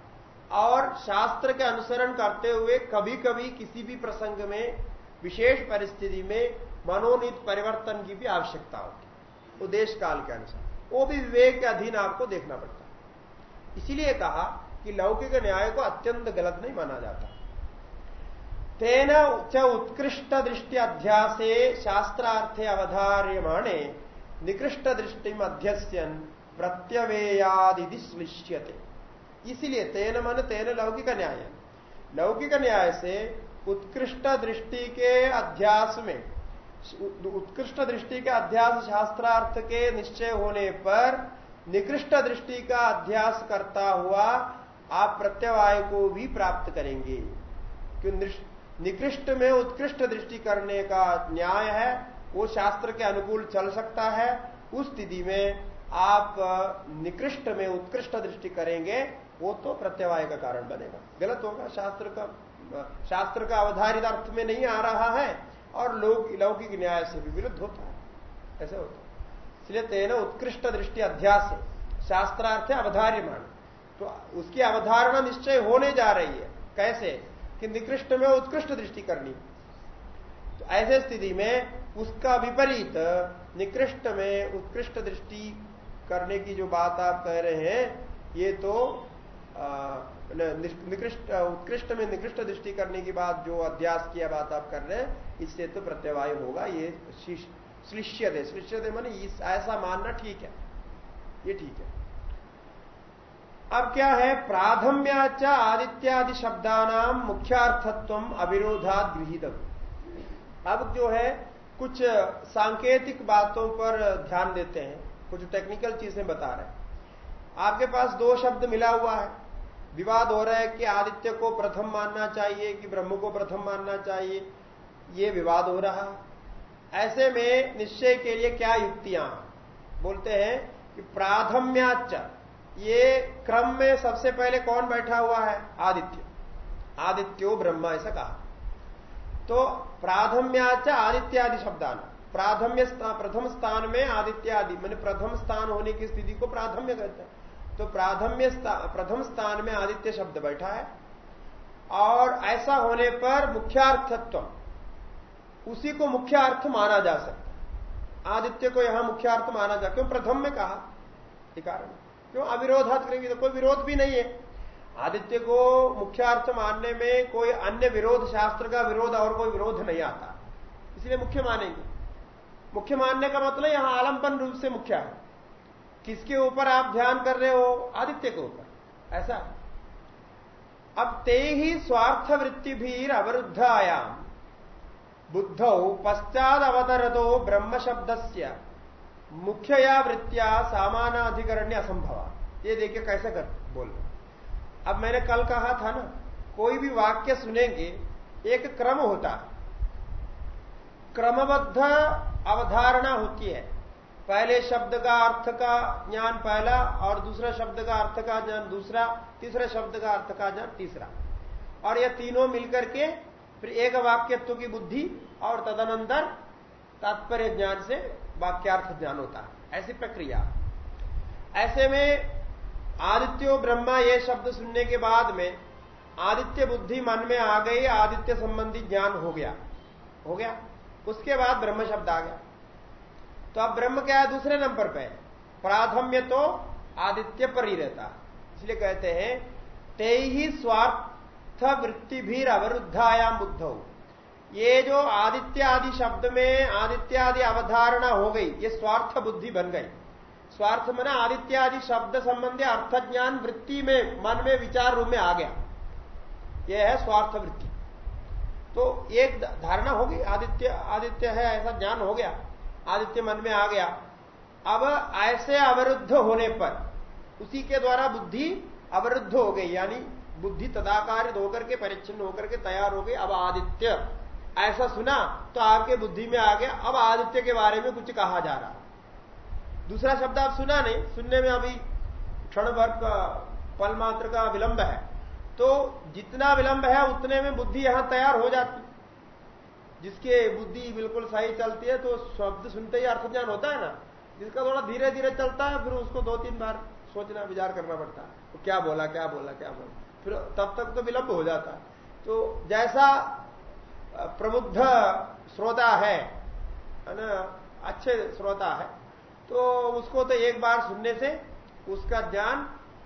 और शास्त्र के अनुसरण करते हुए कभी कभी किसी भी प्रसंग में, विशेष परिस्थिति में मनोनीत परिवर्तन की भी आवश्यकता होती उद्देश्य काल के अनुसार। वो भी विवेक के अधीन आपको देखना पड़ता है। इसीलिए कहा कि लौकिक न्याय को अत्यंत गलत नहीं माना जाता। तेना च उत्कृष्ट दृष्टि अध्यासे शास्त्रार्थे अवधार्यमाणे निकृष्ट दृष्टि अध्यस्यन प्रत्यवेयादि श्लिष्यते इसलिए तेन मन तेन लौकिक न्याय। लौकिक न्याय से उत्कृष्ट दृष्टि के अध्यास में, उत्कृष्ट दृष्टि के अध्यास शास्त्रार्थ के निश्चय होने पर निकृष्ट दृष्टि का अध्यास करता हुआ आप प्रत्यवाय को भी प्राप्त करेंगे। क्यों निकृष्ट में उत्कृष्ट दृष्टि करने का न्याय है, वो शास्त्र के अनुकूल चल सकता है। उस स्थिति में आप निकृष्ट में उत्कृष्ट दृष्टि करेंगे, वो तो प्रत्यवाय का कारण बनेगा। गलत होगा, शास्त्र का शास्त्र का अवधारित अर्थ में नहीं आ रहा है, और लोग, लौकिक न्याय से भी विरुद्ध होता है। ऐसे होता है। इसलिए तेना उत्कृष्ट दृष्टि अध्यास शास्त्रार्थ अवधार्यमान तो उसकी अवधारणा निश्चय होने जा रही है। कैसे? कि निकृष्ट में उत्कृष्ट दृष्टि करनी। तो ऐसे स्थिति में उसका विपरीत, निकृष्ट में उत्कृष्ट दृष्टि करने की जो बात आप कह रहे हैं, ये तो निकृष्ट, उत्कृष्ट में निकृष्ट दृष्टि करने की बात जो अध्यास किया बात आप कर रहे हैं, इससे तो प्रत्यवाय होगा, ये श्लिष्य दे श्लिष्य दे मैंने ऐसा मानना ठीक है। ये ठीक है। अब क्या है? प्राथम्याच आदित्यादि शब्दानाम मुख्यार्थत्व अविरोधात गृहित अब जो है, कुछ सांकेतिक बातों पर ध्यान देते हैं। कुछ टेक्निकल चीज़ें बता रहे हैं। आपके पास दो शब्द मिला हुआ है। विवाद हो रहा है कि आदित्य को प्रथम मानना चाहिए, कि ब्रह्म को प्रथम मानना चाहिए। ये विवाद हो रहा है। ऐसे में निश्चय के लिए क्या युक्तियाँ? बोलते हैं कि प्राथम्याच ये क्रम में सबसे पहले कौन बैठा हुआ है? आदित्य। आदित्यो ब्रह्म, ऐसा कहा। तो प्राथम्याच आदित्यादि शब्दान। प्राथम्य प्रथम स्थान में आदित्यादि, मैंने प्रथम स्थान होने की स्थिति को प्राथम्य कहते हैं। तो प्राथम्य प्रथम स्थान में आदित्य शब्द बैठा है। और ऐसा होने पर मुख्यार्थत्व, उसी को मुख्य अर्थ माना जा सकता आदित्य को यहाँ मुख्य अर्थ माना जा, क्यों? प्रथम में कहा। कारण। क्यों अविरोधात करेंगे? तो कोई विरोध भी नहीं है। आदित्य को मुख्य अर्थ मानने में कोई अन्य विरोध शास्त्र का विरोध और कोई विरोध नहीं आता। इसलिए मुख्य मानेंगे। मुख्य मानने का मतलब यहाँ आलंबन रूप से मुख्य है। किसके ऊपर आप ध्यान कर रहे हो? आदित्य के ऊपर। ऐसा अब ते ही। स्वार्थ वृत्ति भी अवरुद्ध आयाम बुद्ध पश्चात अवतरतो ब्रह्म शब्द से मुख्यया वृत्तिया सामानाधिकरण्य असंभव। ये देखिए कैसे कर बोल अब मैंने कल कहा था ना, कोई भी वाक्य सुनेंगे, एक क्रम होता क्रमबद्ध अवधारणा होती है। पहले शब्द का अर्थ का ज्ञान पहला, और दूसरा शब्द का अर्थ का ज्ञान दूसरा, तीसरे शब्द का अर्थ का ज्ञान तीसरा। और यह तीनों मिलकर के फिर एक वाक्यत्व की बुद्धि और तदनंतर तात्पर्य ज्ञान से वाक्यार्थ ज्ञान होता है। ऐसी प्रक्रिया। ऐसे में आदित्यो ब्रह्मा ये शब्द सुनने के बाद में आदित्य बुद्धि मन में आ गई, आदित्य संबंधी ज्ञान हो गया। हो गया। उसके बाद ब्रह्म शब्द आ गया। तो अब ब्रह्म क्या है? दूसरे नंबर पे। प्राथम्य तो आदित्य पर ही रहता इसलिए कहते हैं ते ही स्वार्थ वृत्ति भी अवरुद्धायाम बुद्ध। ये जो आदित्य आदि शब्द में आदित्य आदि अवधारणा हो गई, ये स्वार्थ बुद्धि बन गई। स्वार्थ मना आदित्य आदि शब्द संबंधी अर्थ ज्ञान वृत्ति में, मन में, विचार रूप में आ गया। यह है स्वार्थ वृत्ति। तो एक धारणा होगी आदित्य आदित्य है, ऐसा ज्ञान हो गया, आदित्य मन में आ गया। अब ऐसे अवरुद्ध होने पर, उसी के द्वारा बुद्धि अवरुद्ध हो गई, यानी बुद्धि तदाकारित होकर के, परिच्छिन्न होकर के तैयार हो गई, अब आदित्य। ऐसा सुना तो आपके बुद्धि में आ गया। अब आदित्य के बारे में कुछ कहा जा रहा। दूसरा शब्द आप सुना नहीं, सुनने में अभी क्षण भर का पल मात्र का विलंब है। तो जितना विलंब है, उतने में बुद्धि यहाँ तैयार हो जाती। जिसके बुद्धि बिल्कुल सही चलती है तो शब्द सुनते ही अर्थ ज्ञान होता है ना। जिसका थोड़ा धीरे धीरे चलता है, फिर उसको दो तीन बार सोचना, विचार करना पड़ता है। तो क्या बोला क्या बोला क्या बोला। फिर तब तक तो विलंब हो जाता है। तो जैसा प्रबुद्ध श्रोता है ना? अच्छे श्रोता है। तो उसको तो एक बार सुनने से उसका ज्ञान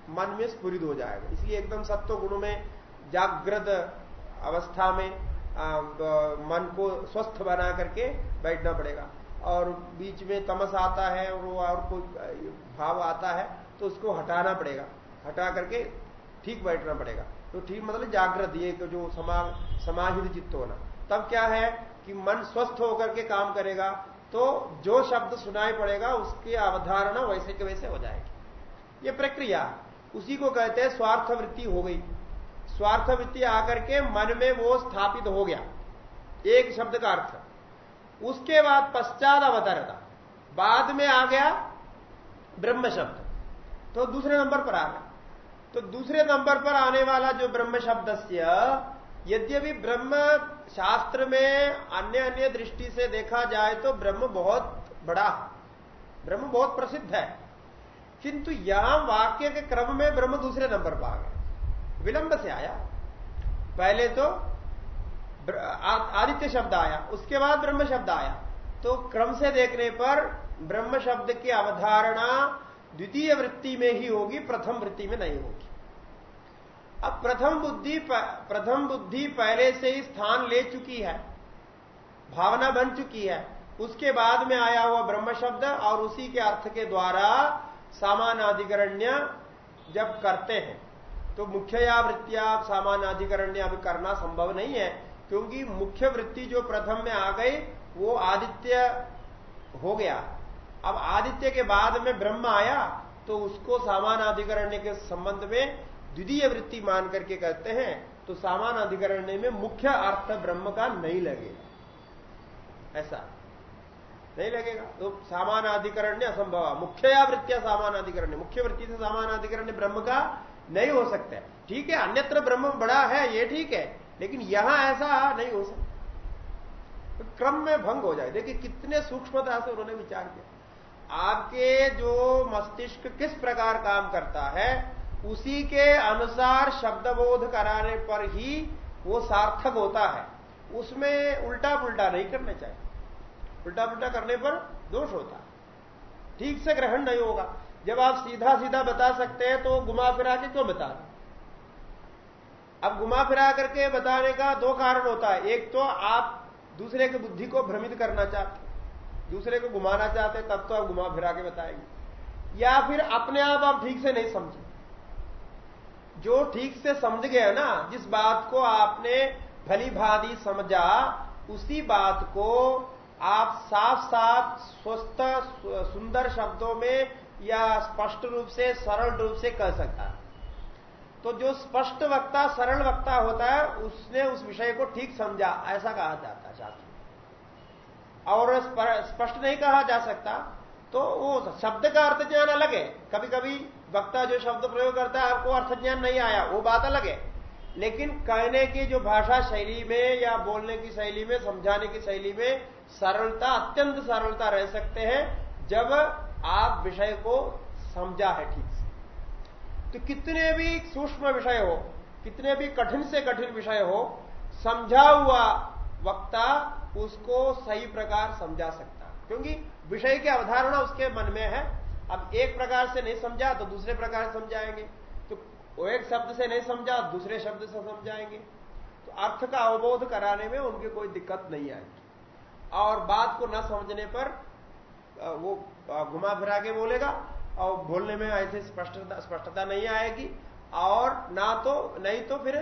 मन में स्फुरित हो जाएगा। इसलिए एकदम सत्व गुण में जागृत अवस्था में आ, मन को स्वस्थ बना करके बैठना पड़ेगा। और बीच में तमस आता है और वो और कोई भाव आता है तो उसको हटाना पड़ेगा। हटा करके ठीक बैठना पड़ेगा। तो ठीक मतलब जागृत ये जो समा समाहित चित्त होना। तब क्या है कि मन स्वस्थ होकर के काम करेगा तो जो शब्द सुनाई पड़ेगा, उसकी अवधारणा वैसे के वैसे हो जाएगी। ये प्रक्रिया, उसी को कहते हैं स्वार्थ वृत्ति हो गई। स्वार्थ वृत्ति आकर के मन में वो स्थापित हो गया, एक शब्द का अर्थ। उसके बाद पश्चात अवतरता, बाद में आ गया ब्रह्म शब्द। तो दूसरे नंबर पर आ गया। तो दूसरे नंबर पर आने वाला जो ब्रह्म शब्द से यद्यपि ब्रह्म शास्त्र में अन्य अन्य दृष्टि से देखा जाए तो ब्रह्म बहुत बड़ा, ब्रह्म बहुत प्रसिद्ध है। किंतु यहाँ वाक्य के क्रम में ब्रह्म दूसरे नंबर पर आ गया। विलंब से आया। पहले तो आदित्य शब्द आया, उसके बाद ब्रह्म शब्द आया। तो क्रम से देखने पर ब्रह्म शब्द की अवधारणा द्वितीय वृत्ति में ही होगी, प्रथम वृत्ति में नहीं होगी। अब प्रथम बुद्धि प्रथम बुद्धि पहले से ही स्थान ले चुकी है। भावना बन चुकी है। उसके बाद में आया हुआ ब्रह्म शब्द और उसी के अर्थ के द्वारा सामानाधिकरण्य जब करते हैं तो मुख्य या वृत्तिया सामानाधिकरण्य अभी करना संभव नहीं है, क्योंकि मुख्य वृत्ति जो प्रथम में आ गई, वो आदित्य हो गया। अब आदित्य के बाद में ब्रह्म आया तो उसको सामानाधिकरण्य के संबंध में द्वितीय वृत्ति मान करके कहते हैं तो सामान अधिकरण में मुख्य अर्थ ब्रह्म का नहीं लगेगा। ऐसा। नहीं लगेगा। तो सामान अधिकरण ने असंभव मुख्य या वृत्तिया सामान अधिकरण मुख्य वृत्ति से सामान अधिकरण ब्रह्म का नहीं हो सकता है। ठीक है, अन्यत्र ब्रह्म बड़ा है, ये ठीक है, लेकिन यहाँ ऐसा नहीं हो सकता। तो क्रम में भंग हो जाए। देखिए, कितने सूक्ष्मता से उन्होंने विचार किया। आपके जो मस्तिष्क किस प्रकार काम करता है उसी के अनुसार शब्द बोध कराने पर ही वो सार्थक होता है। उसमें उल्टा पुल्टा नहीं करना चाहिए। उल्टा पुल्टा करने पर दोष होता है। ठीक से ग्रहण नहीं होगा। जब आप सीधा सीधा बता सकते हैं तो घुमा फिरा के क्यों बता अब घुमा फिरा करके बताने का दो कारण होता है। एक तो आप दूसरे की बुद्धि को भ्रमित करना चाहते दूसरे को घुमाना चाहते तब तो आप घुमा फिरा के बताएँगे। या फिर अपने आप आप ठीक से नहीं समझे। जो ठीक से समझ गए ना, जिस बात को आपने भली भादी समझा, उसी बात को आप साफ़ साफ़ स्वस्थ, सुंदर शब्दों में या स्पष्ट रूप से, सरल रूप से कह सकता। है तो जो स्पष्ट वक्ता, सरल वक्ता होता है, उसने उस विषय को ठीक समझा, ऐसा कहा जाता है और स्पष्ट नहीं कहा जा सकता तो वो शब्द का अर्थ ज्ञान अलग है। कभी कभी वक्ता जो शब्द प्रयोग करता है, आपको अर्थ ज्ञान नहीं आया, वो बात अलग है। लेकिन कहने की जो भाषा शैली में या बोलने की शैली में, समझाने की शैली में सरलता, अत्यंत सरलता रह सकते हैं, जब आप विषय को समझा है ठीक से। तो कितने भी सूक्ष्म विषय हो, कितने भी कठिन से कठिन विषय हो, समझा हुआ वक्ता उसको सही प्रकार समझा सकता क्योंकि विषय की अवधारणा उसके मन में है अब एक प्रकार से नहीं समझा तो दूसरे प्रकार समझाएँगे। तो एक शब्द से नहीं समझा, दूसरे शब्द से समझाएँगे। तो अर्थ का अवबोध कराने में उनकी कोई दिक्कत नहीं आएगी। और बात को न समझने पर वो घुमा फिरा के बोलेगा और बोलने में ऐसे स्पष्टता स्पष्टता नहीं आएगी। और ना तो नहीं तो फिर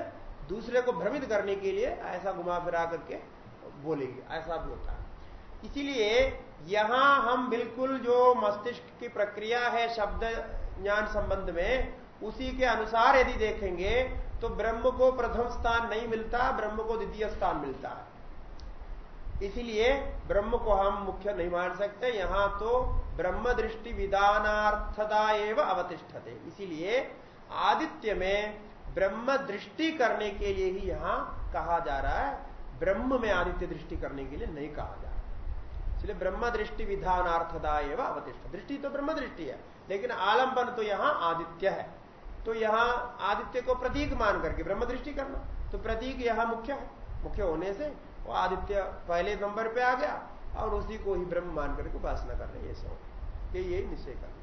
दूसरे को भ्रमित करने के लिए ऐसा घुमा फिरा करके बोलेगी, ऐसा भी होता है। इसीलिए यहाँ हम बिल्कुल जो मस्तिष्क की प्रक्रिया है, शब्द ज्ञान संबंध में, उसी के अनुसार यदि देखेंगे तो ब्रह्म को प्रथम स्थान नहीं मिलता, ब्रह्म को द्वितीय स्थान मिलता है। इसीलिए ब्रह्म को हम मुख्य नहीं मान सकते, यहाँ तो ब्रह्म दृष्टि विधानार्थता एवं अवतिष्ठते। इसीलिए आदित्य में ब्रह्म दृष्टि करने के लिए ही यहाँ कहा जा रहा है, ब्रह्म में आदित्य दृष्टि करने के लिए नहीं कहा जा रहा। इसलिए ब्रह्म दृष्टि विधानार्थदा एवं अवतिष्ठ। दृष्टि तो ब्रह्म दृष्टि है, लेकिन आलंबन तो यहाँ आदित्य है। तो यहाँ आदित्य को प्रतीक मान करके ब्रह्म दृष्टि करना तो प्रतीक यहाँ मुख्य है। मुख्य होने से वो आदित्य पहले नंबर पे आ गया और उसी को ही ब्रह्म मान करके उपासना कर रहे ये सब, ये यही निश्चय कर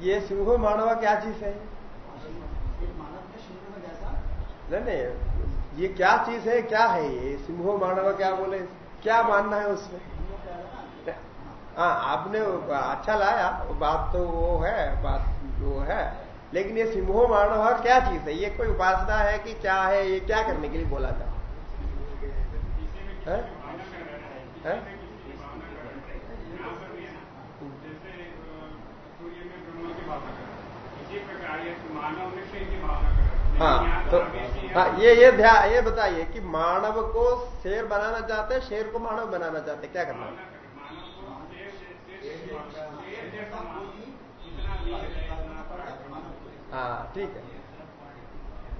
ये सिंह मानवा क्या चीज़ है? नहीं नहीं, ये क्या चीज़ है, क्या है ये? सिंह मानव क्या बोले? क्या मानना है उसमें? हाँ आपने अच्छा लाया, बात तो वो है, बात वो है। लेकिन ये सिंह मानव क्या चीज़ है? ये कोई उपासना है कि क्या है? ये क्या करने के लिए बोला था? है? है? हाँ तो हाँ ये ये ध्यान ये बताइए कि मानव को शेर बनाना चाहते हैं, शेर को मानव बनाना चाहते हैं, क्या करना है? हाँ ठीक है।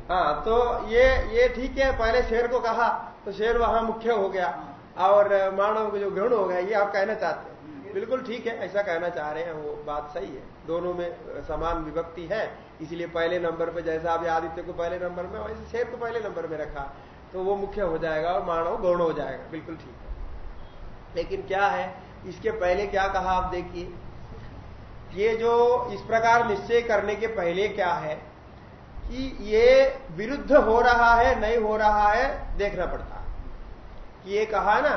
हाँ तो ये ये ठीक है, पहले शेर को कहा तो शेर वहाँ मुख्य हो गया। और मानव को जो गण हो गया, ये आप कहना चाहते हैं। बिल्कुल ठीक है, ऐसा कहना चाह रहे हैं, वो बात सही है। दोनों में समान विभक्ति है। इसलिए पहले नंबर पे, जैसा अभी आदित्य को पहले नंबर में वैसे शेर को पहले नंबर में रखा तो वो मुख्य हो जाएगा और मानव गौण हो जाएगा। बिल्कुल ठीक है। लेकिन क्या है, इसके पहले क्या कहा आप देखिए, ये जो इस प्रकार निश्चय करने के पहले क्या है कि ये विरुद्ध हो रहा है, नहीं हो रहा है, देखना पड़ता कि ये कहा ना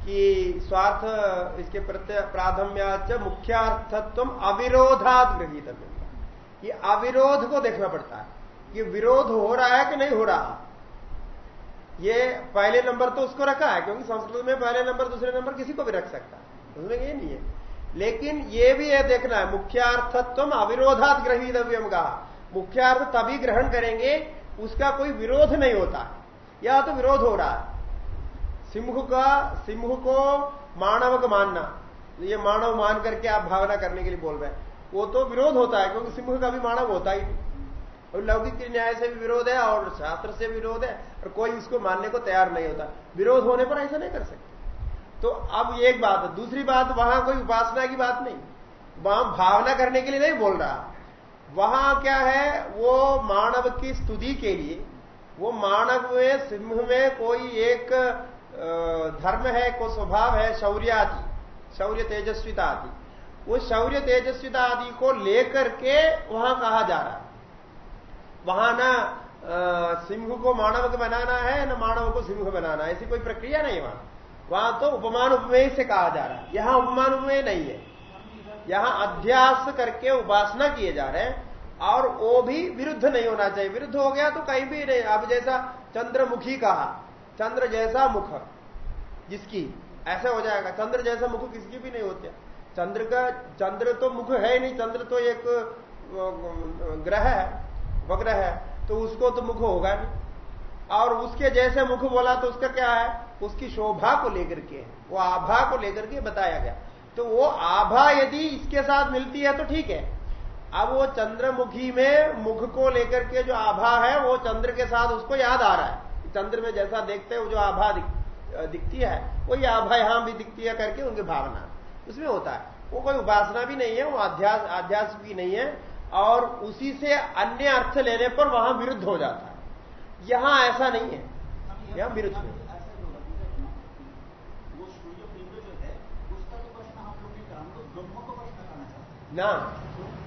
कि स्वार्थ इसके प्रत्य प्राथम्याच मुख्यार्थत्व अविरोधात ये अविरोध को देखना पड़ता है कि विरोध हो रहा है कि नहीं हो रहा। ये पहले नंबर तो उसको रखा है, क्योंकि संस्कृत में पहले नंबर, दूसरे नंबर किसी को भी रख सकता है। उसमें ये नहीं है। लेकिन ये भी है, देखना है मुख्यार्थत्व अविरोधात ग्रही ग्रहीतव्यम कहा मुख्यार्थ तभी ग्रहण करेंगे, उसका कोई विरोध नहीं होता। या तो विरोध हो रहा है। सिंह का, सिंह को मानव का मानना। ये मानव मान करके आप भावना करने के लिए बोल रहे हैं। वो तो विरोध होता है, क्योंकि सिंह का भी मानव होता ही नहीं। और लौकिक न्याय से भी विरोध है और शास्त्र से विरोध है, और कोई उसको मानने को तैयार नहीं होता। विरोध होने पर ऐसा नहीं कर सकते। तो अब एक बात है। दूसरी बात, वहाँ कोई उपासना की बात नहीं। वहाँ भावना करने के लिए नहीं बोल रहा। वहाँ क्या है? वो मानव की स्तुति के लिए। वो मानव में, सिंह में कोई एक धर्म है, कोई स्वभाव है शौर्य आदि शौर्य तेजस्विता आदि। वो शौर्य तेजस्विता आदि को लेकर के वहाँ कहा जा रहा है। वहाँ ना सिंह को मानव को बनाना है, न मानव को सिंह बनाना है। ऐसी कोई प्रक्रिया नहीं वहाँ। वहाँ तो उपमान उपमेय से कहा जा रहा है। यहाँ उपमान उपमेय नहीं है। यहाँ अध्यास करके उपासना किए जा रहे हैं और वो भी विरुद्ध नहीं होना चाहिए। विरुद्ध हो गया तो कहीं भी नहीं। अब जैसा चंद्रमुखी कहा, चंद्र जैसा मुख, जिसकी, ऐसा हो जाएगा। चंद्र जैसा मुख किसकी भी नहीं होता। चंद्र का चंद्र तो मुख है ही नहीं चंद्र तो एक ग्रह है वग्रह है तो उसको तो मुख होगा नहीं। और उसके जैसे मुख बोला तो उसका क्या है? उसकी शोभा को लेकर के वो आभा को लेकर के बताया गया। तो वो आभा यदि इसके साथ मिलती है तो ठीक है। अब वो चंद्रमुखी में मुख को लेकर के जो आभा है वो चंद्र के साथ उसको याद आ रहा है। चंद्र में जैसा देखते हैं वो जो आभा दिख, दिखती है वही आभा यहाँ भी दिखती है करके उनकी भावना। उसमें होता है। वो कोई उपासना भी नहीं है, वो अध्यास अध्यास भी नहीं है, और उसी से अन्य अर्थ लेने पर वहाँ विरुद्ध हो जाता है। यहाँ ऐसा नहीं है। यहाँ विरुद्ध है। ना,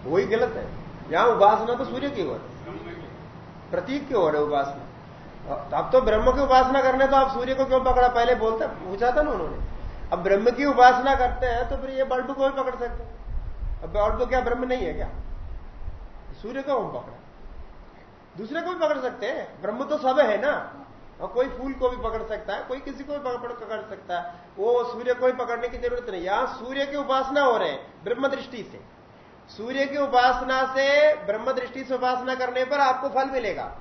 वही गलत है। यहाँ उपासना तो सूर्य की ओर प्रतीक की ओर है उपासना। अब तो ब्रह्म की उपासना करने तो आप सूर्य को क्यों पकड़ा? पहले बोलते, पूछा था ना उन्होंने। अब ब्रह्म की उपासना करते हैं तो फिर ये बल्ब को भी पकड़ सकते अब बल्ब क्या, ब्रह्म नहीं है क्या? सूर्य को हम पकड़ा? दूसरे को भी पकड़ सकते हैं। ब्रह्म तो सब है ना। और कोई फूल को भी पकड़ सकता है, कोई किसी को भी पकड़ पकड़ सकता है। वो सूर्य को भी पकड़ने की ज़रूरत नहीं। यहाँ सूर्य की उपासना हो रहे हैं, ब्रह्म दृष्टि से। सूर्य की उपासना से, ब्रह्म दृष्टि से उपासना करने पर आपको फल मिलेगा।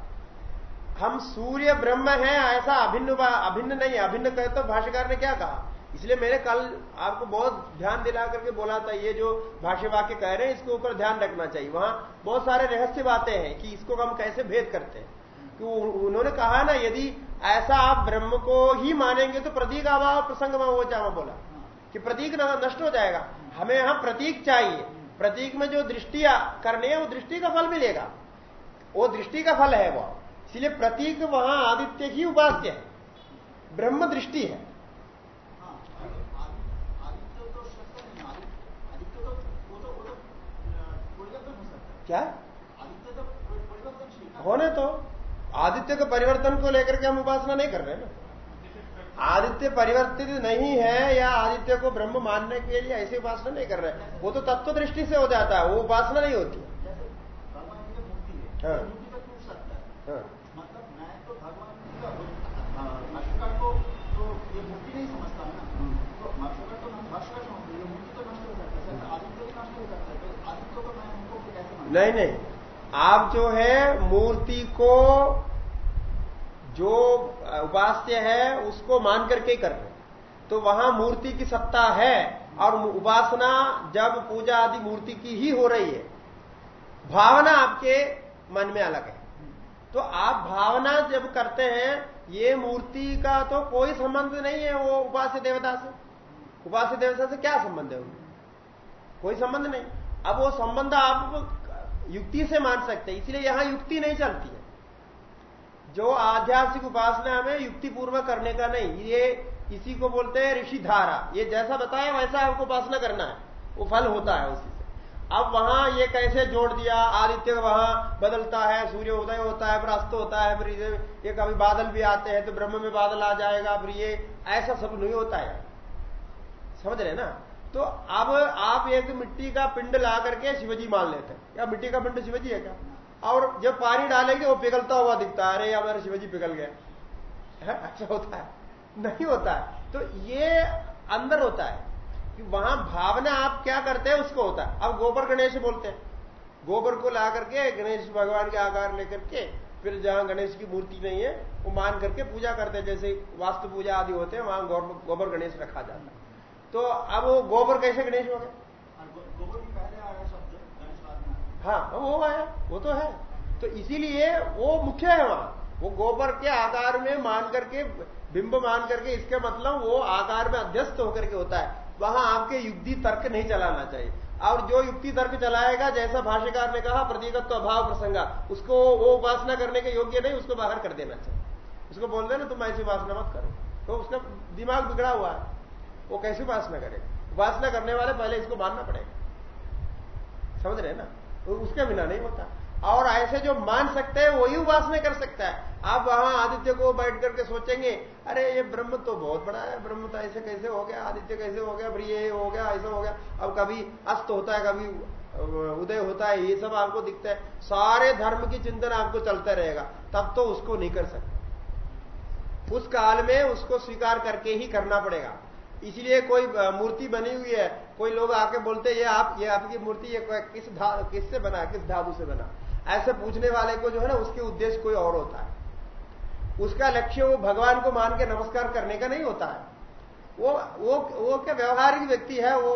हम सूर्य ब्रह्म है, ऐसा अभिन्न अभिन्न नहीं अभिन्न कहे तो भाष्यकार ने क्या कहा? इसलिए मैंने कल आपको बहुत ध्यान दिला करके बोला था, ये जो भाष्य वाक्य कह रहे हैं, इसके ऊपर ध्यान रखना चाहिए। वहाँ बहुत सारे रहस्य बातें हैं कि इसको हम कैसे भेद करते हैं। कि उन्होंने कहा ना, यदि ऐसा आप ब्रह्म को ही मानेंगे तो प्रतीक अभाव प्रसंग में वो चाह बोला। कि प्रतीक नष्ट हो जाएगा। हमें यहाँ प्रतीक चाहिए। प्रतीक में जो दृष्टिया करने है, वो दृष्टि का फल मिलेगा। वो दृष्टि का फल है वह इसलिए प्रतीक वहाँ आदित्य ही उपास्य है। ब्रह्म दृष्टि है। क्या? होने तो। आदित्य के परिवर्तन को लेकर के हम उपासना नहीं कर रहे ना। आदित्य परिवर्तित नहीं है या आदित्य को ब्रह्म मानने के लिए ऐसी उपासना नहीं कर रहे। वो तो तत्व दृष्टि से हो जाता है वो उपासना नहीं होती। हाँ। हाँ। मतलब मैं तो भगवान को तो ये मूर्ति नहीं समझता है ना हम्म। तो तो तो ये मूर्ति तो नष्ट हो जाता है आदित्य भी नष्ट हो जाता है तो आदित्य को मैं उनको कैसे नहीं नहीं। आप जो है, मूर्ति को जो उपास्य है, उसको मान करके कर रहे तो वहाँ मूर्ति की सत्ता है और उपासना जब पूजा आदि मूर्ति की ही हो रही है, भावना आपके मन में अलग है। तो आप भावना जब करते हैं, ये मूर्ति का तो कोई संबंध नहीं है वो उपास्य देवता से। उपास्य देवता से क्या संबंध है उनका कोई संबंध नहीं। अब वो संबंध आप युक्ति से मान सकते हैं। इसलिए यहाँ युक्ति नहीं चलती है। जो आध्यात्मिक उपासना में युक्ति पूर्वक करने का नहीं, ये इसी को बोलते हैं ऋषि धारा ये जैसा बताया, वैसा आपको उपासना करना है। वो फल होता है उसी से। अब वहाँ ये कैसे जोड़ दिया, आदित्य वहाँ बदलता है, सूर्य उदय होता है फिर अस्त होता है, फिर ये कभी बादल भी आते हैं तो ब्रह्म में बादल आ जाएगा, फिर ये ऐसा सब नहीं होता है। समझ रहे ना? तो अब आप एक मिट्टी का पिंड ला करके शिवजी मान लेते हैं। क्या मिट्टी का पिंड शिवजी है क्या? और जब पानी डालेंगे, वो पिघलता हुआ दिखता है। अरे हमारे शिवजी पिघल गए ऐसा होता है। नहीं होता है। तो ये अंदर होता है कि वहाँ भावना आप क्या करते हैं, उसको होता है। अब गोबर गणेश बोलते हैं। गोबर को ला करके गणेश भगवान के आकार लेकर के, फिर जहाँ गणेश की मूर्ति नहीं है, वो मान करके पूजा करते हैं। जैसे वास्तु पूजा आदि होते हैं, वहाँ गोबर गणेश रखा जाता है। तो अब वो गोबर कैसे गणेश हो गए हाँ वो आया वो तो है। तो इसीलिए वो मुख्य है वहाँ। वो गोबर के आकार में मान करके बिंब मान करके इसके मतलब वो आकार में अध्यस्त होकर के होता है। वहाँ आपके युक्ति तर्क नहीं चलाना चाहिए। और जो युक्ति तर्क चलाएगा जैसा भाष्यकार ने कहा प्रतीकत्व अभाव प्रसंगा उसको वो उपासना करने के योग्य नहीं उसको बाहर कर देना चाहिए। उसको बोल देना तुम ऐसी उपासना मत करो। तो उसका दिमाग बिगड़ा हुआ है। वो कैसे उपासना करेगा उपासना करने वाले पहले इसको मानना पड़ेगा। समझ रहे ना? उसके बिना नहीं होता। और ऐसे जो मान सकते हैं, वही उपासना कर सकता है। आप वहाँ आदित्य को बैठ करके सोचेंगे, अरे, ये ब्रह्म तो बहुत बड़ा है। ब्रह्म तो ऐसे कैसे हो गया? आदित्य कैसे हो गया? ये हो गया, ऐसा हो गया। अब कभी अस्त होता है, कभी उदय होता है, ये सब आपको दिखता है। सारे धर्म की चिंतन आपको चलता रहेगा। तब तो उसको नहीं कर सकते। उस काल में उसको स्वीकार करके ही करना पड़ेगा। इसलिए कोई मूर्ति बनी हुई है कोई लोग आके बोलते ये आप ये आपकी मूर्ति ये किस किससे बना किस धातु से बना? ऐसे पूछने वाले को जो है ना उसके उद्देश्य कोई और होता है। उसका लक्ष्य वो भगवान को मान के नमस्कार करने का नहीं होता है। वो वो वो क्या व्यवहारिक व्यक्ति है वो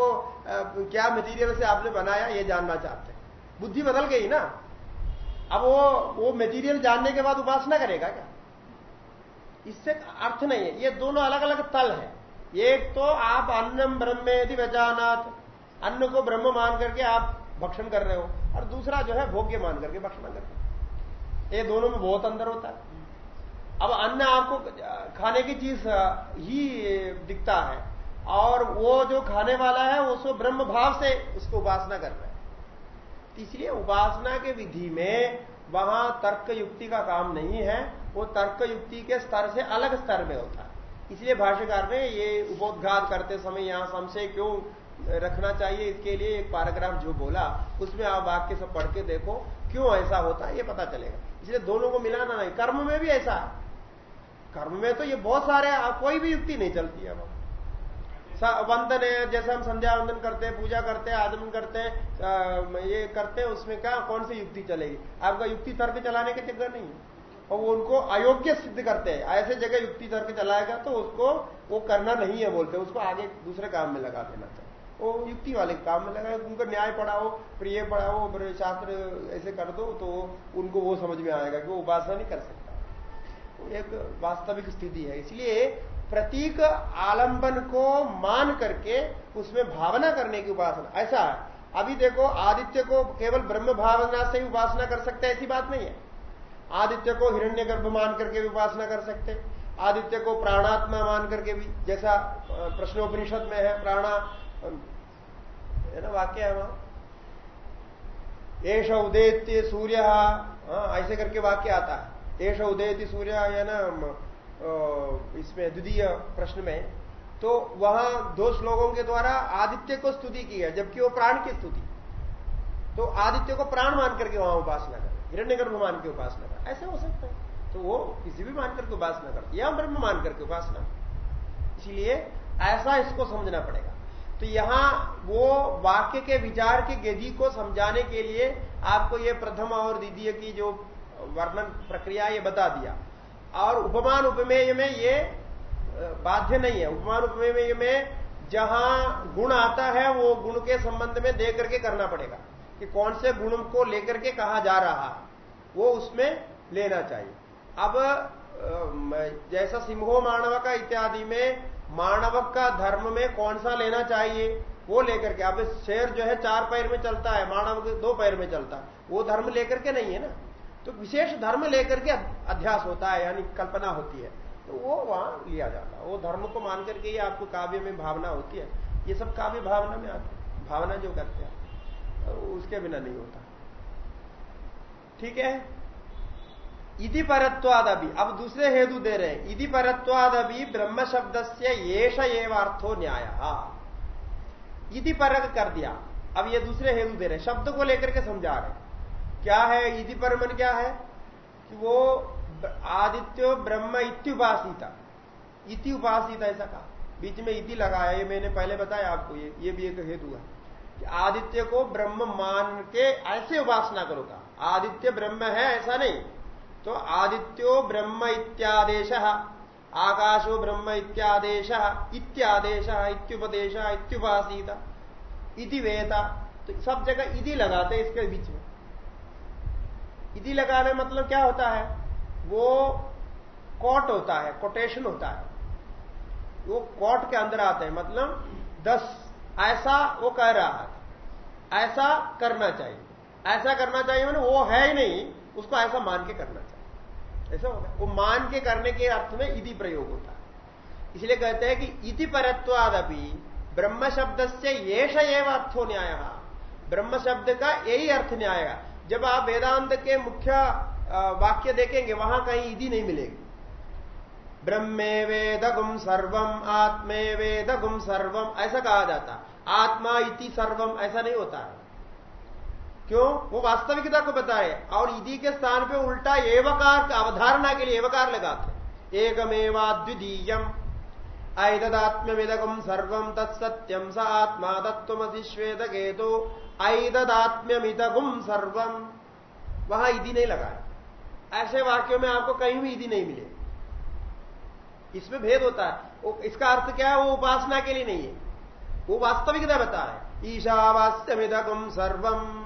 आ, क्या मटेरियल से आपने बनाया ये जानना चाहते हैं। बुद्धि बदल गई ना। अब वो वो मेटीरियल जानने के बाद उपासना करेगा क्या? इससे अर्थ नहीं है। ये दोनों अलग अलग तल है। एक तो आप अन्नम ब्रह्म यदि वजानाथ अन्न को ब्रह्म मान करके आप भक्षण कर रहे हो, और दूसरा जो है भोग्य मान करके भक्षण कर रहे हो। ये दोनों में बहुत अंदर होता है। अब अन्न आपको खाने की चीज़ ही दिखता है, और वो जो खाने वाला है उसको ब्रह्म भाव से उसको उपासना कर रहा है। इसलिए उपासना के विधि में वहाँ तर्क युक्ति का काम नहीं है। वो तर्क युक्ति के स्तर से अलग स्तर में होता है। इसलिए भाष्यकार ने ये उपोदघात करते समय यहाँ संशय क्यों रखना चाहिए? इसके लिए एक पैराग्राफ जो बोला, उसमें आप वाक्य सब पढ़ के देखो, क्यों ऐसा होता है ये पता चलेगा। इसलिए दोनों को मिलाना नहीं, कर्म में भी ऐसा है। कर्म में तो ये बहुत सारे कोई भी युक्ति नहीं चलती है वंदन है, जैसे हम संध्या वंदन करते हैं, पूजा करते हैं आदमन करते हैं ये करते हैं, उसमें क्या, कौन सी युक्ति चलेगी? आपका युक्ति तर्क चलाने के चक्कर नहीं है। और वो उनको अयोग्य सिद्ध करते हैं। ऐसे जगह युक्ति तर्क चलाएगा तो उसको, वो करना नहीं है बोलते, उसको आगे दूसरे काम में लगा देना चाहिए। वो युक्ति वाले काम में लगा, उनको न्याय पढ़ाओ, प्रिय पढ़ाओ शास्त्र ऐसे कर दो तो उनको वो समझ में आएगा कि वो उपासना नहीं कर सकता। एक वास्तविक स्थिति है। इसलिए प्रतीक आलंबन को मान करके उसमें भावना करने की उपासना, ऐसा है। अभी देखो, आदित्य को केवल ब्रह्म भावना से ही उपासना कर सकते ऐसी बात नहीं है। आदित्य को हिरण्य गर्भ मान करके भी उपासना कर सकते आदित्य को प्राणात्मा मान करके भी जैसा प्रश्नोपनिषद में है प्राणा है ना वाक्य है वहाँ। एश उदय सूर्य हाँ, ऐसे करके वाक्य आता है। एश उदय सूर्य है ना इसमें द्वितीय प्रश्न में। तो वहाँ दो श्लोकों के द्वारा आदित्य को स्तुति की है जबकि वो प्राण की स्तुति। तो आदित्य को प्राण मान करके वहाँ उपासना कर हिरण्य गर्भ मान के उपासना ऐसा हो सकता है। तो वो किसी भी मान करके उपासना करते या ब्रह्म मान करके उपासना। इसीलिए ऐसा इसको समझना पड़ेगा। तो यहाँ वो वाक्य के विचार की गति को समझाने के लिए आपको ये प्रथम और द्वितीय की जो वर्णन प्रक्रिया ये बता दिया। और उपमान उपमेय में ये बाध्य नहीं है। उपमान उपमेय में जहाँ गुण आता है, वो गुण के संबंध में दे करके करना पड़ेगा कि कौन से गुण को लेकर के कहा जा रहा वो उसमें लेना चाहिए। अब जैसा सिंहो मानव का इत्यादि में, मानव का धर्म में कौन सा लेना चाहिए, वो लेकर के, अब शेर जो है चार पैर में चलता है, मानव दो पैर में चलता है, वो धर्म लेकर के नहीं है ना? तो विशेष धर्म लेकर के अध्यास होता है, यानी कल्पना होती है। तो वो वहाँ लिया जाता है। वो धर्म को मान करके ही आपको काव्य में भावना होती है। ये सब काव्य भावना में आते भावना जो करते हैं तो उसके बिना नहीं होता। ठीक है? इति परत्वाद अभी अब दूसरे हेतु दे रहे हैं। इति परत्वाद अभी ब्रह्म शब्द से येष एवार्थो न्याय। इति परक कर दिया। अब ये दूसरे हेतु दे रहे शब्द को लेकर के समझा रहे क्या है? इति परमन क्या है? कि वो आदित्यो ब्रह्म इत्युपासिता। इति उपासिता ऐसा कहा। बीच में इति लगाया। ये मैंने पहले बताया आपको। ये ये भी एक हेतु है। कि आदित्य को ब्रह्म मान के ऐसे उपासना करो का आदित्य ब्रह्म है, ऐसा नहीं। तो आदित्यो ब्रह्म इत्यादेश, आकाशो ब्रह्म इत्यादेश इत्यादेश, इत्युपदेश, इत्युपासिता, इति वेता तो सब जगह इति लगाते इसके बीच में। इति लगाने मतलब क्या होता है? वो कोट होता है कोटेशन होता है। वो कोट के अंदर आते हैं मतलब दस, ऐसा वो कह रहा है। ऐसा करना चाहिए। ऐसा करना चाहिए मैंने वो है ही नहीं, उसको ऐसा मान के करना। ऐसा होगा वो मान के करने के अर्थ में इति प्रयोग होता है। इसलिए कहते हैं कि इति परत्वादपि ब्रह्म शब्द से येष एवं अर्थो न्याय। ब्रह्म शब्द का यही अर्थ न्याय। जब आप वेदांत के मुख्य वाक्य देखेंगे, वहाँ कहीं इधि नहीं मिलेगी। ब्रह्मे वेदगुम सर्वम, आत्मे वेदगुम सर्वम, ऐसा कहा जाता आत्मा इति सर्वम, ऐसा नहीं होता है। क्यों? वो वास्तविकता को बताए। और इधि के स्थान पे उल्टा एवकार, अवधारणा के लिए एवकार लगाते एकमेवा द्वितीयम ऐददात्म्य वेदगम सर्वम तत्सत्यम स आत्मा तत्व श्वेत केतु ऐददात्म्यमितगुम सर्वम। वहाँ ईदी नहीं लगाया ऐसे वाक्यों में आपको कहीं भी ईदी नहीं मिले। इसमें भेद होता है। इसका अर्थ क्या है? वो उपासना के लिए नहीं है। वो वास्तविकता बता है। ईशावास्यमिदगुम सर्वम।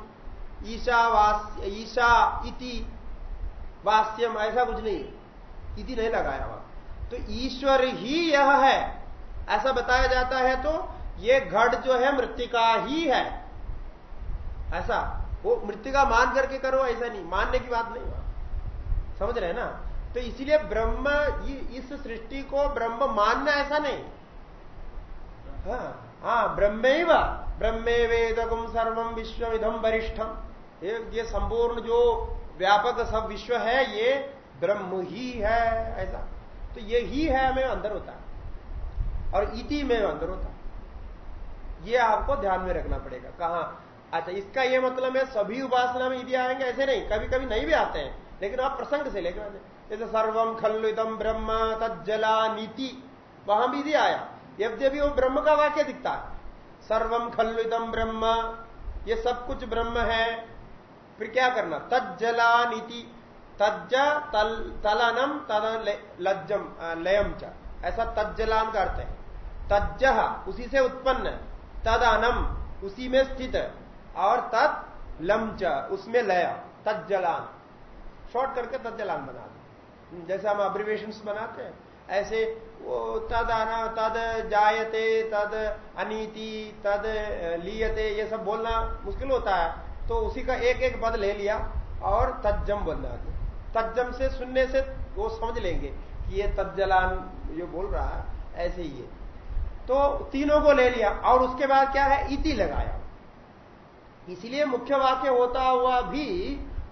ईशा वास्य ईशा इति वास्यम, ऐसा कुछ नहीं। इति नहीं लगाया वहाँ तो ईश्वर ही यह है। ऐसा बताया जाता है तो ये घट जो है मृतिका ही है। ऐसा। वो मृतिका मान करके करो, ऐसा नहीं। मानने की बात नहीं समझ रहे ना? तो इसीलिए ब्रह्म इस सृष्टि को ब्रह्म मानना ऐसा नहीं। हाँ। हाँ ब्रह्मे ब्रह्मे वेदकुम सर्वम विश्वमिधम वरिष्ठम। ये, ये संपूर्ण जो व्यापक सब विश्व है ये ब्रह्म ही है ऐसा। तो ये ही है हमें अंदर होता है। और इति में अंदर होता है। ये आपको ध्यान में रखना पड़ेगा। कहा? अच्छा इसका ये मतलब है सभी उपासना में यदि आएँगे ऐसे नहीं। कभी कभी नहीं भी आते हैं लेकिन आप प्रसंग से लेकर आते जैसे सर्वम खल्लुदम ब्रह्म तज्जला नीति वहाँ भी आया। यद्यपि वो ब्रह्म का वाक्य दिखता है। सर्वम खल्लुदम ब्रह्म ये सब कुछ ब्रह्म है फिर क्या करना? तज्जला नीति तज्ज, तल तलनम तद लज्जम लयम च। ऐसा तज्जलान का अर्थ है। तज्ज उसी से उत्पन्न तद अनम उसी में स्थित और तत् लम च, उसमें लय, तज्जलान। शॉर्ट करके तज्जलान बना दो। जैसे हम अब्रिवेशन बनाते हैं, ऐसे वो तद आना तद जायते, तद अनीति, तद लियते, ये सब बोलना मुश्किल होता है। तो उसी का एक एक पद ले लिया और तज्जम बोलना तज्जम से सुनने से वो समझ लेंगे कि ये तज्जलान जो बोल रहा है, ऐसे ही है। तो तीनों को ले लिया और उसके बाद क्या है? इति लगाया। इसलिए मुख्य वाक्य होता हुआ भी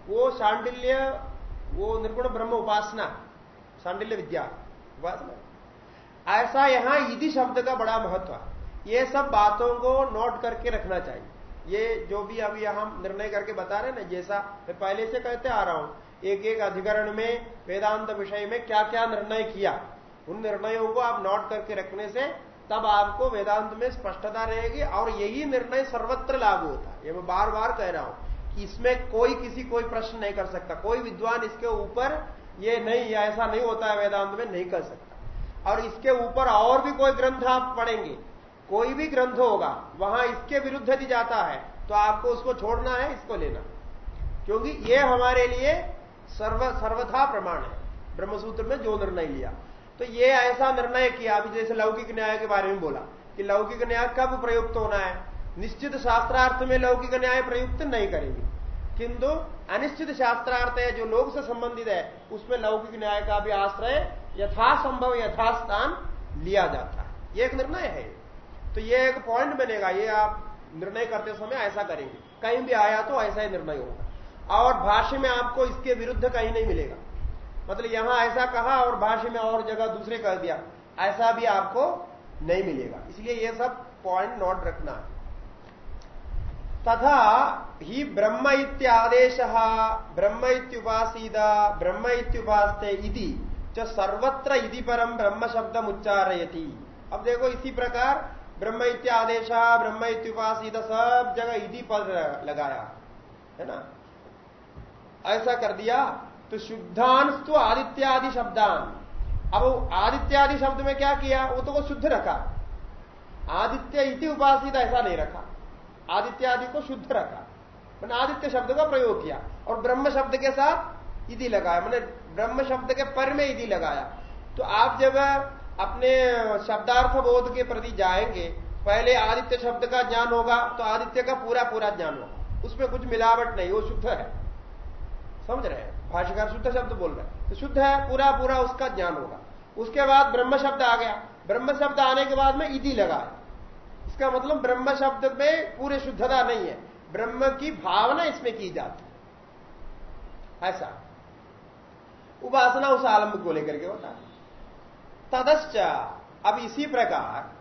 वो सांडिल्य वो निर्गुण ब्रह्म उपासना सांडिल्य विद्या, उपासना। ऐसा यहाँ इति शब्द का बड़ा महत्व है। ये सब बातों को नोट करके रखना चाहिए। ये जो भी अभी हम निर्णय करके बता रहे हैं ना, जैसा मैं पहले से कहते आ रहा हूँ एक एक अधिकरण में, वेदांत विषय में क्या क्या निर्णय किया, उन निर्णयों को आप नोट करके रखने से तब आपको वेदांत में स्पष्टता रहेगी और यही निर्णय सर्वत्र लागू होता है। ये मैं बार बार कह रहा हूँ कि इसमें कोई किसी कोई प्रश्न नहीं कर सकता, कोई विद्वान इसके ऊपर ये नहीं, ऐसा नहीं होता है वेदांत में, नहीं कर सकता। और इसके ऊपर और भी कोई ग्रंथ आप पढ़ेंगे कोई भी ग्रंथ होगा, वहाँ इसके विरुद्ध यदि जाता है तो आपको उसको छोड़ना है, इसको लेना। क्योंकि ये हमारे लिए सर्व, सर्वथा प्रमाण है। ब्रह्मसूत्र में जो निर्णय लिया। तो ये ऐसा निर्णय किया, अभी जैसे लौकिक न्याय के बारे में बोला, कि लौकिक न्याय कब प्रयुक्त होना है? निश्चित शास्त्रार्थ में लौकिक न्याय प्रयुक्त नहीं करेंगे। किंतु अनिश्चित शास्त्रार्थ है, जो लोग से संबंधित है, उसमें लौकिक न्याय का भी आश्रय यथासंभव यथास्थान लिया जाता है। एक निर्णय है। तो ये एक पॉइंट बनेगा, ये आप निर्णय करते समय ऐसा करेंगे। कहीं भी आया तो ऐसा ही निर्णय होगा। और भाष्य में आपको इसके विरुद्ध कहीं नहीं मिलेगा। मतलब यहाँ ऐसा कहा और भाष्य में और जगह दूसरे कर दिया, ऐसा भी आपको नहीं मिलेगा। इसलिए ये सब पॉइंट नोट रखना है। तथा ही ब्रह्म इत्यादेश, ब्रह्म इत्युपासीदा, ब्रह्म इत्युपास्ते इति सर्वत्र इति परम ब्रह्म शब्द उच्चारयती अब देखो इसी प्रकार ब्रह्म इत्यादेश, ब्रह्म इत्युपासित, सब जगह इधि पद लगाया है ना? ऐसा कर दिया तो शुद्धांस्तु आदित्यादि शब्दान। अब आदित्यादि शब्द में क्या किया? वो तो वो शुद्ध रखा। आदित्य इति उपासित ऐसा नहीं रखा। आदित्यादि को शुद्ध रखा। मैंने आदित्य शब्द का प्रयोग किया, और ब्रह्म शब्द के साथ इधि लगाया। मैंने ब्रह्म शब्द के पर में इधि लगाया। तो आप जब अपने शब्दार्थ बोध के प्रति जाएँगे, पहले आदित्य शब्द का ज्ञान होगा तो आदित्य का पूरा पूरा ज्ञान होगा। उसमें कुछ मिलावट नहीं, वो शुद्ध है। समझ रहे हैं? भाष्यकार शुद्ध शब्द बोल रहे हैं। तो शुद्ध है, पूरा पूरा उसका ज्ञान होगा। उसके बाद ब्रह्म शब्द आ गया। ब्रह्म शब्द आने के बाद में इधि लगा। इसका मतलब ब्रह्म शब्द में पूरे शुद्धता नहीं है। ब्रह्म की भावना इसमें की जाती ऐसा। उपासना उस आलम्ब को लेकर के होता है। तदश्च। अब इसी प्रकार,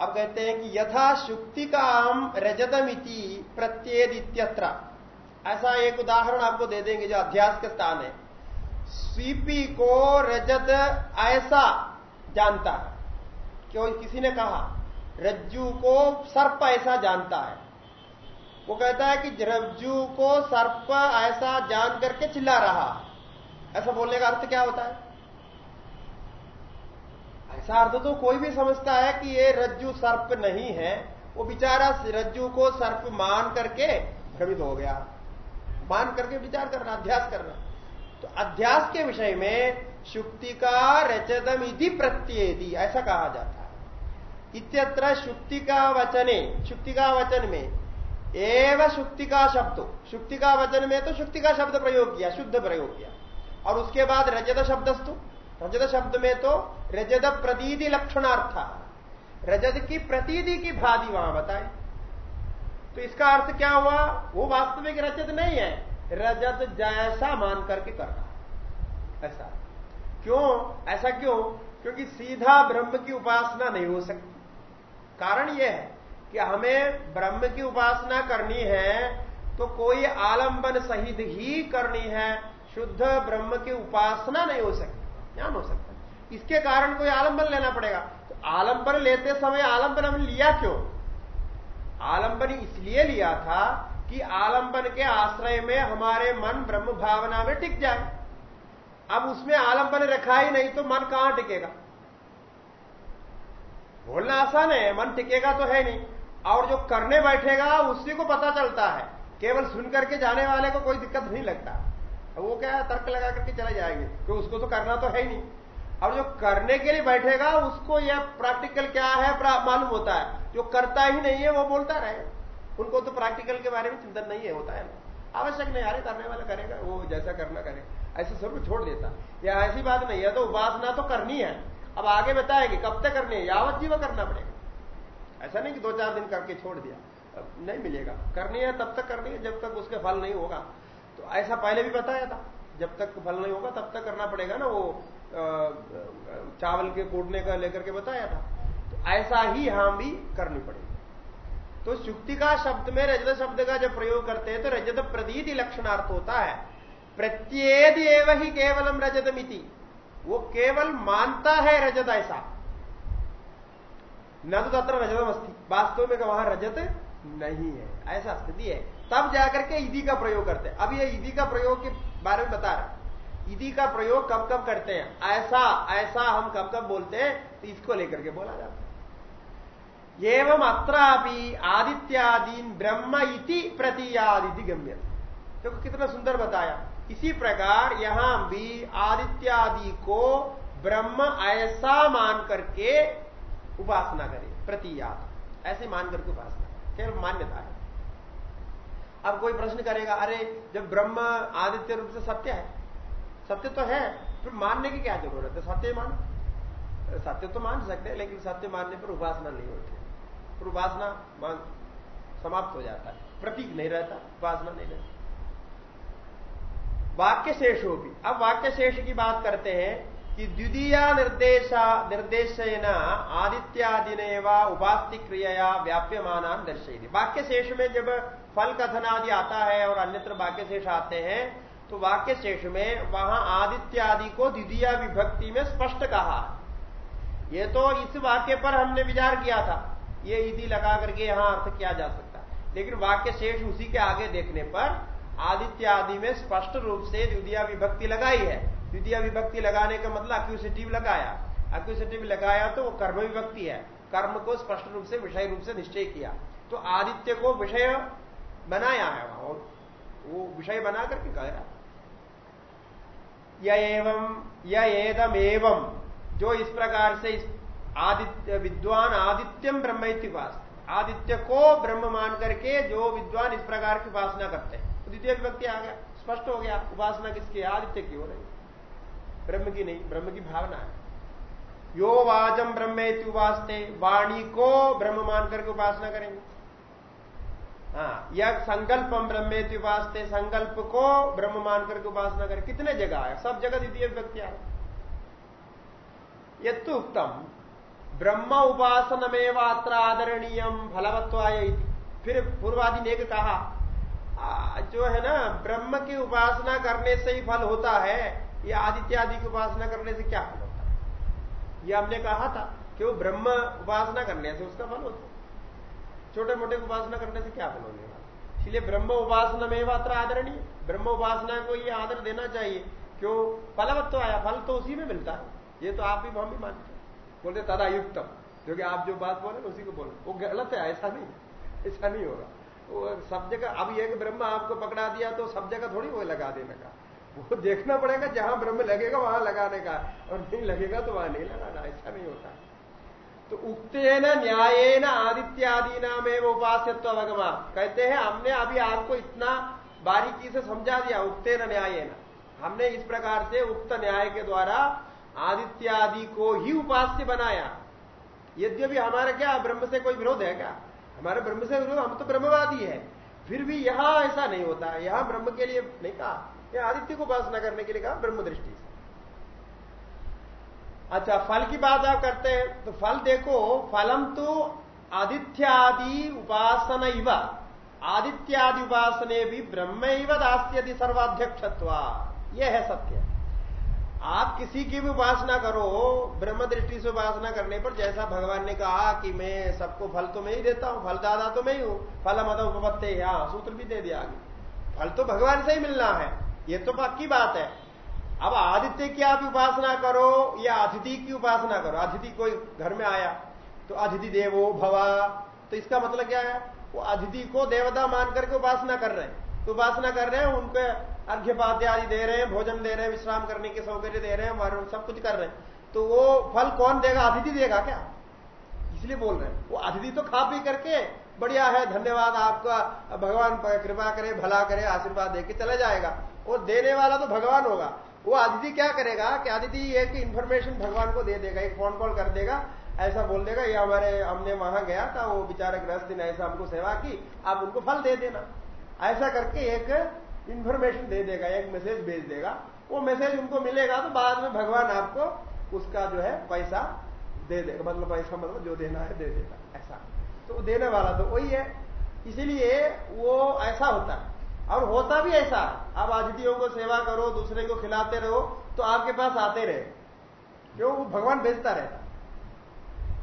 अब कहते हैं कि यथा शुक्ति काम रजतमिति प्रत्येदित्यत्र। ऐसा एक उदाहरण आपको दे देंगे जो अध्यास के स्थान है। सीपी को रजत ऐसा जानता है। क्यों? किसी ने कहा, रज्जू को सर्प ऐसा जानता है। वो कहता है कि रज्जू को सर्प ऐसा जान करके चिल्ला रहा। ऐसा बोलने का अर्थ क्या होता है? ऐसा अर्थ तो कोई भी समझता है कि ये रज्जु सर्प नहीं है, वो बेचारा रज्जु को सर्प मान करके भ्रमित हो गया। मान करके विचार करना अध्यास करना तो अध्यास के विषय में शुक्ति का रचतम इति प्रत्येदि, ऐसा कहा जाता है। इत्यत्र शुक्ति का वचने, शुक्ति का वचन में, एव शुक्ति का शब्द। शुक्ति का वचन में तो शुक्ति का शब्द प्रयोग किया, शुद्ध प्रयोग किया। और उसके बाद रजत शब्दस्तु। रजत शब्द में तो रजत प्रतीति लक्षणार्थ रजत की प्रतीति की भादी वहाँ बताए। तो इसका अर्थ क्या हुआ? वो वास्तविक रजत नहीं है। रजत जैसा मान करके करना। ऐसा। क्यों? ऐसा क्यों? क्योंकि सीधा ब्रह्म की उपासना नहीं हो सकती। कारण यह है कि हमें ब्रह्म की उपासना करनी है तो कोई आलंबन सहित ही करनी है। शुद्ध ब्रह्म की उपासना नहीं हो सकती। ज्ञान हो सकता है। इसके कारण कोई आलंबन लेना पड़ेगा। तो आलंबन लेते समय आलंबन हमने लिया क्यों? आलंबन इसलिए लिया था कि आलंबन के आश्रय में हमारे मन ब्रह्म भावना में टिक जाए। अब उसमें आलंबन रखा ही नहीं तो मन कहाँ टिकेगा? बोलना आसान है, मन टिकेगा तो है नहीं। और जो करने बैठेगा, उसी को पता चलता है। केवल सुन करके जाने वाले को कोई दिक्कत नहीं लगता। वो क्या तर्क लगा करके चले जाएँगे। क्योंकि उसको तो करना तो है ही नहीं। और जो करने के लिए बैठेगा, उसको यह प्रैक्टिकल क्या है? मालूम होता है। जो करता ही नहीं है, वो बोलता रहे। उनको तो प्रैक्टिकल के बारे में चिंतन नहीं है, होता है आवश्यक नहीं अरे करने वाला करेगा, वो जैसा करना करेगा ऐसे सब छोड़ देता। या ऐसी बात नहीं है तो उपासना तो करनी है। अब आगे बताएँगे, कब तक करनी है? यावत जीव करना पड़ेगा। ऐसा नहीं कि दो चार दिन करके छोड़ दिया। नहीं मिलेगा। करनी है, तब तक करनी है, जब तक उसके फल नहीं होगा। तो ऐसा पहले भी बताया था। जब तक फल नहीं होगा, तब तक करना पड़ेगा ना वो चावल के कूटने का लेकर के बताया था। तो ऐसा ही हम भी करनी पड़ेगी। तो शुक्ति का शब्द में रजत शब्द का जब प्रयोग करते हैं तो रजत प्रदीति लक्षणार्थ होता है। प्रत्येद एवं ही केवलम रजत मिति वो केवल मानता है रजत ऐसा। न तो तत्र रजतम अस्थि वास्तव में वहाँ रजत नहीं है। ऐसा स्थिति है। तब जाकर के ईदी का प्रयोग करते हैं। अब ये ईदी का प्रयोग के बारे में बता रहा ईदी का प्रयोग कब कब करते हैं? ऐसा ऐसा हम कब कब बोलते हैं तो इसको लेकर के बोला जाता है। एवं अत्रापि आदित्यादीन ब्रह्म इति प्रतीयादिति गम्य तो कितना सुंदर बताया। इसी प्रकार यहाँ भी आदित्यादि को ब्रह्म ऐसा मान करके उपासना करे प्रतियाद ऐसे मान करके उपासना केवल मान्यता है। अब कोई प्रश्न करेगा, अरे, जब ब्रह्म आदित्य रूप से सत्य है? सत्य तो है, फिर मानने की क्या ज़रूरत है? सत्य मान। सत्य तो मान सकते हैं, लेकिन सत्य मानने पर उपासना नहीं होती। फिर उपासना मान समाप्त हो जाता है। प्रतीक नहीं रहता, उपासना नहीं रहती। वाक्य शेष भी। अब वाक्य शेष की बात करते हैं कि द्वितीय निर्देशा निर्देशन आदित्यादिने व उपास्ति क्रिया व्याप्यमान दर्शेगी वाक्य शेष में जब फल कथन आदि आता है और अन्यत्र वाक्य शेष आते हैं तो वाक्य शेष में वहाँ आदित्यादि को द्वितीय विभक्ति में स्पष्ट कहा। ये तो इस वाक्य पर हमने विचार किया था। ये इति लगा करके यहाँ अर्थ किया जा सकता। लेकिन वाक्य शेष उसी के आगे देखने पर आदित्य आदि में स्पष्ट रूप से द्वितीय विभक्ति लगाई है। द्वितीय विभक्ति लगाने का मतलब अक्यूसिटिव लगाया। अक्यूसिटिव लगाया तो वो कर्म विभक्ति है। कर्म को स्पष्ट रूप से, विषय रूप से निश्चय किया। तो आदित्य को विषय बनाया है वहाँ, वो विषय बना करके कह रहा एवं य एदम एवं जो इस प्रकार से इस आदित्य, विद्वान आदित्यम ब्रह्म आदित्य को ब्रह्म मान करके जो विद्वान इस प्रकार की उपासना करते हैं। द्वितीय विभक्ति आ गया, स्पष्ट हो गया, उपासना किसकी, आदित्य की हो रही ब्रह्म की नहीं, ब्रह्म की भावना है। यो वाजम ब्रह्म उपासते वाणी को ब्रह्म मान करके उपासना करेंगे। हाँ यह संकल्पम ब्रह्मेति उपासते, संकल्प को ब्रह्म मान करके उपासना करें। कितने जगह है? सब जगह द्वितीय व्यक्ति है। यत्तु उत्तम ब्रह्म उपासन में वात्र आदरणीय फलवत्वाय फिर पूर्वादि ने कहा जो है ना, ब्रह्म की उपासना करने से ही फल होता है, ये आदित्य आदि की उपासना करने से क्या फल होता है? ये हमने कहा था कि वो ब्रह्म उपासना करने से उसका फल होता है। छोटे मोटे उपासना करने से क्या फल होने वाला इसलिए ब्रह्म उपासना में मात्र आदरणीय ब्रह्म उपासना को ये आदर देना चाहिए। क्यों? फलवत तो आया, फल तो उसी में मिलता है। ये तो आप भी हम भी मानते हैं। बोलते तदा युक्तम। क्योंकि आप जो बात बोले उसी को बोले। वो गलत है, ऐसा नहीं ऐसा नहीं होगा। सब जगह, अब एक ब्रह्म आपको पकड़ा दिया तो सब जगह थोड़ी वो लगा देने का। वो देखना पड़ेगा, जहाँ ब्रह्म लगेगा, वहाँ लगाने का। और नहीं लगेगा तो वहाँ नहीं लगाना। ऐसा नहीं होता। तो उक्तेन, न्यायेन आदित्यादि नाम उपास्यत्व अवगमा कहते हैं, हमने अभी आपको इतना बारीकी से समझा दिया, उक्तेन, न्यायेन। हमने इस प्रकार से उक्त न्याय के द्वारा आदित्यादि को ही उपास्य बनाया। यद्यपि हमारा क्या, ब्रह्म से कोई विरोध है क्या? हमारे ब्रह्म से विरोध, हम तो ब्रह्मवादी है। फिर भी यहाँ ऐसा नहीं होता। यहाँ ब्रह्म के लिए नहीं कहा। यह आदित्य को उपासना करने के लिए कहा, ब्रह्म दृष्टि अच्छा फल की बात आप करते हैं तो फल देखो, फलम तो आदित्यादि उपासना इव। आदित्यादि उपासने भी ब्रह्म दास्यति सर्वाध्यक्षत्वा। यह है सत्य। आप किसी की भी उपासना करो, ब्रह्म दृष्टि से उपासना करने पर जैसा भगवान ने कहा कि मैं सबको फल तो मैं ही देता हूँ, फल दादा तो मैं ही हूँ फल मद उपपत्ते हाँ सूत्र भी दे दिया फल तो भगवान से ही मिलना है, ये तो पक्की बात है। अब आदित्य की आप उपासना करो या अतिथि की उपासना करो। अतिथि कोई घर में आया तो अतिथि देवो भवा। तो इसका मतलब क्या है? वो अतिथि को देवता मान करके उपासना कर रहे हैं। तो उपासना कर रहे हैं, उनके अर्घ्यपाद्य आदि दे रहे हैं, भोजन दे रहे हैं, विश्राम करने के सौकर्य दे रहे हैं सब कुछ कर रहे हैं। तो वो फल कौन देगा? अतिथि देगा क्या? इसलिए बोल रहे हैं। वो अतिथि तो खा पी करके बढ़िया है, धन्यवाद आपका, भगवान कृपा करे, भला करे, आशीर्वाद दे चला जाएगा। और देने वाला तो भगवान होगा। वो अतिथि क्या करेगा कि अतिथि एक इंफॉर्मेशन भगवान को दे देगा, एक फ़ोन कॉल कर देगा, ऐसा बोल देगा, ये हमारे, हमने वहाँ गया था, वो बेचारे गृहस्थी ने ऐसा हमको सेवा की, आप उनको फल दे देना। ऐसा करके एक इंफॉर्मेशन दे देगा, एक मैसेज भेज देगा। वो मैसेज उनको मिलेगा तो बाद में भगवान आपको उसका जो है पैसा दे देगा मतलब पैसा मतलब जो देना है दे देगा, ऐसा। तो देने वाला तो वही है। इसीलिए वो ऐसा होता है। और होता भी ऐसा। आप अतिथियों को सेवा करो, दूसरे को खिलाते रहो तो आपके पास आते रहे। क्यों? वो भगवान भेजता रहता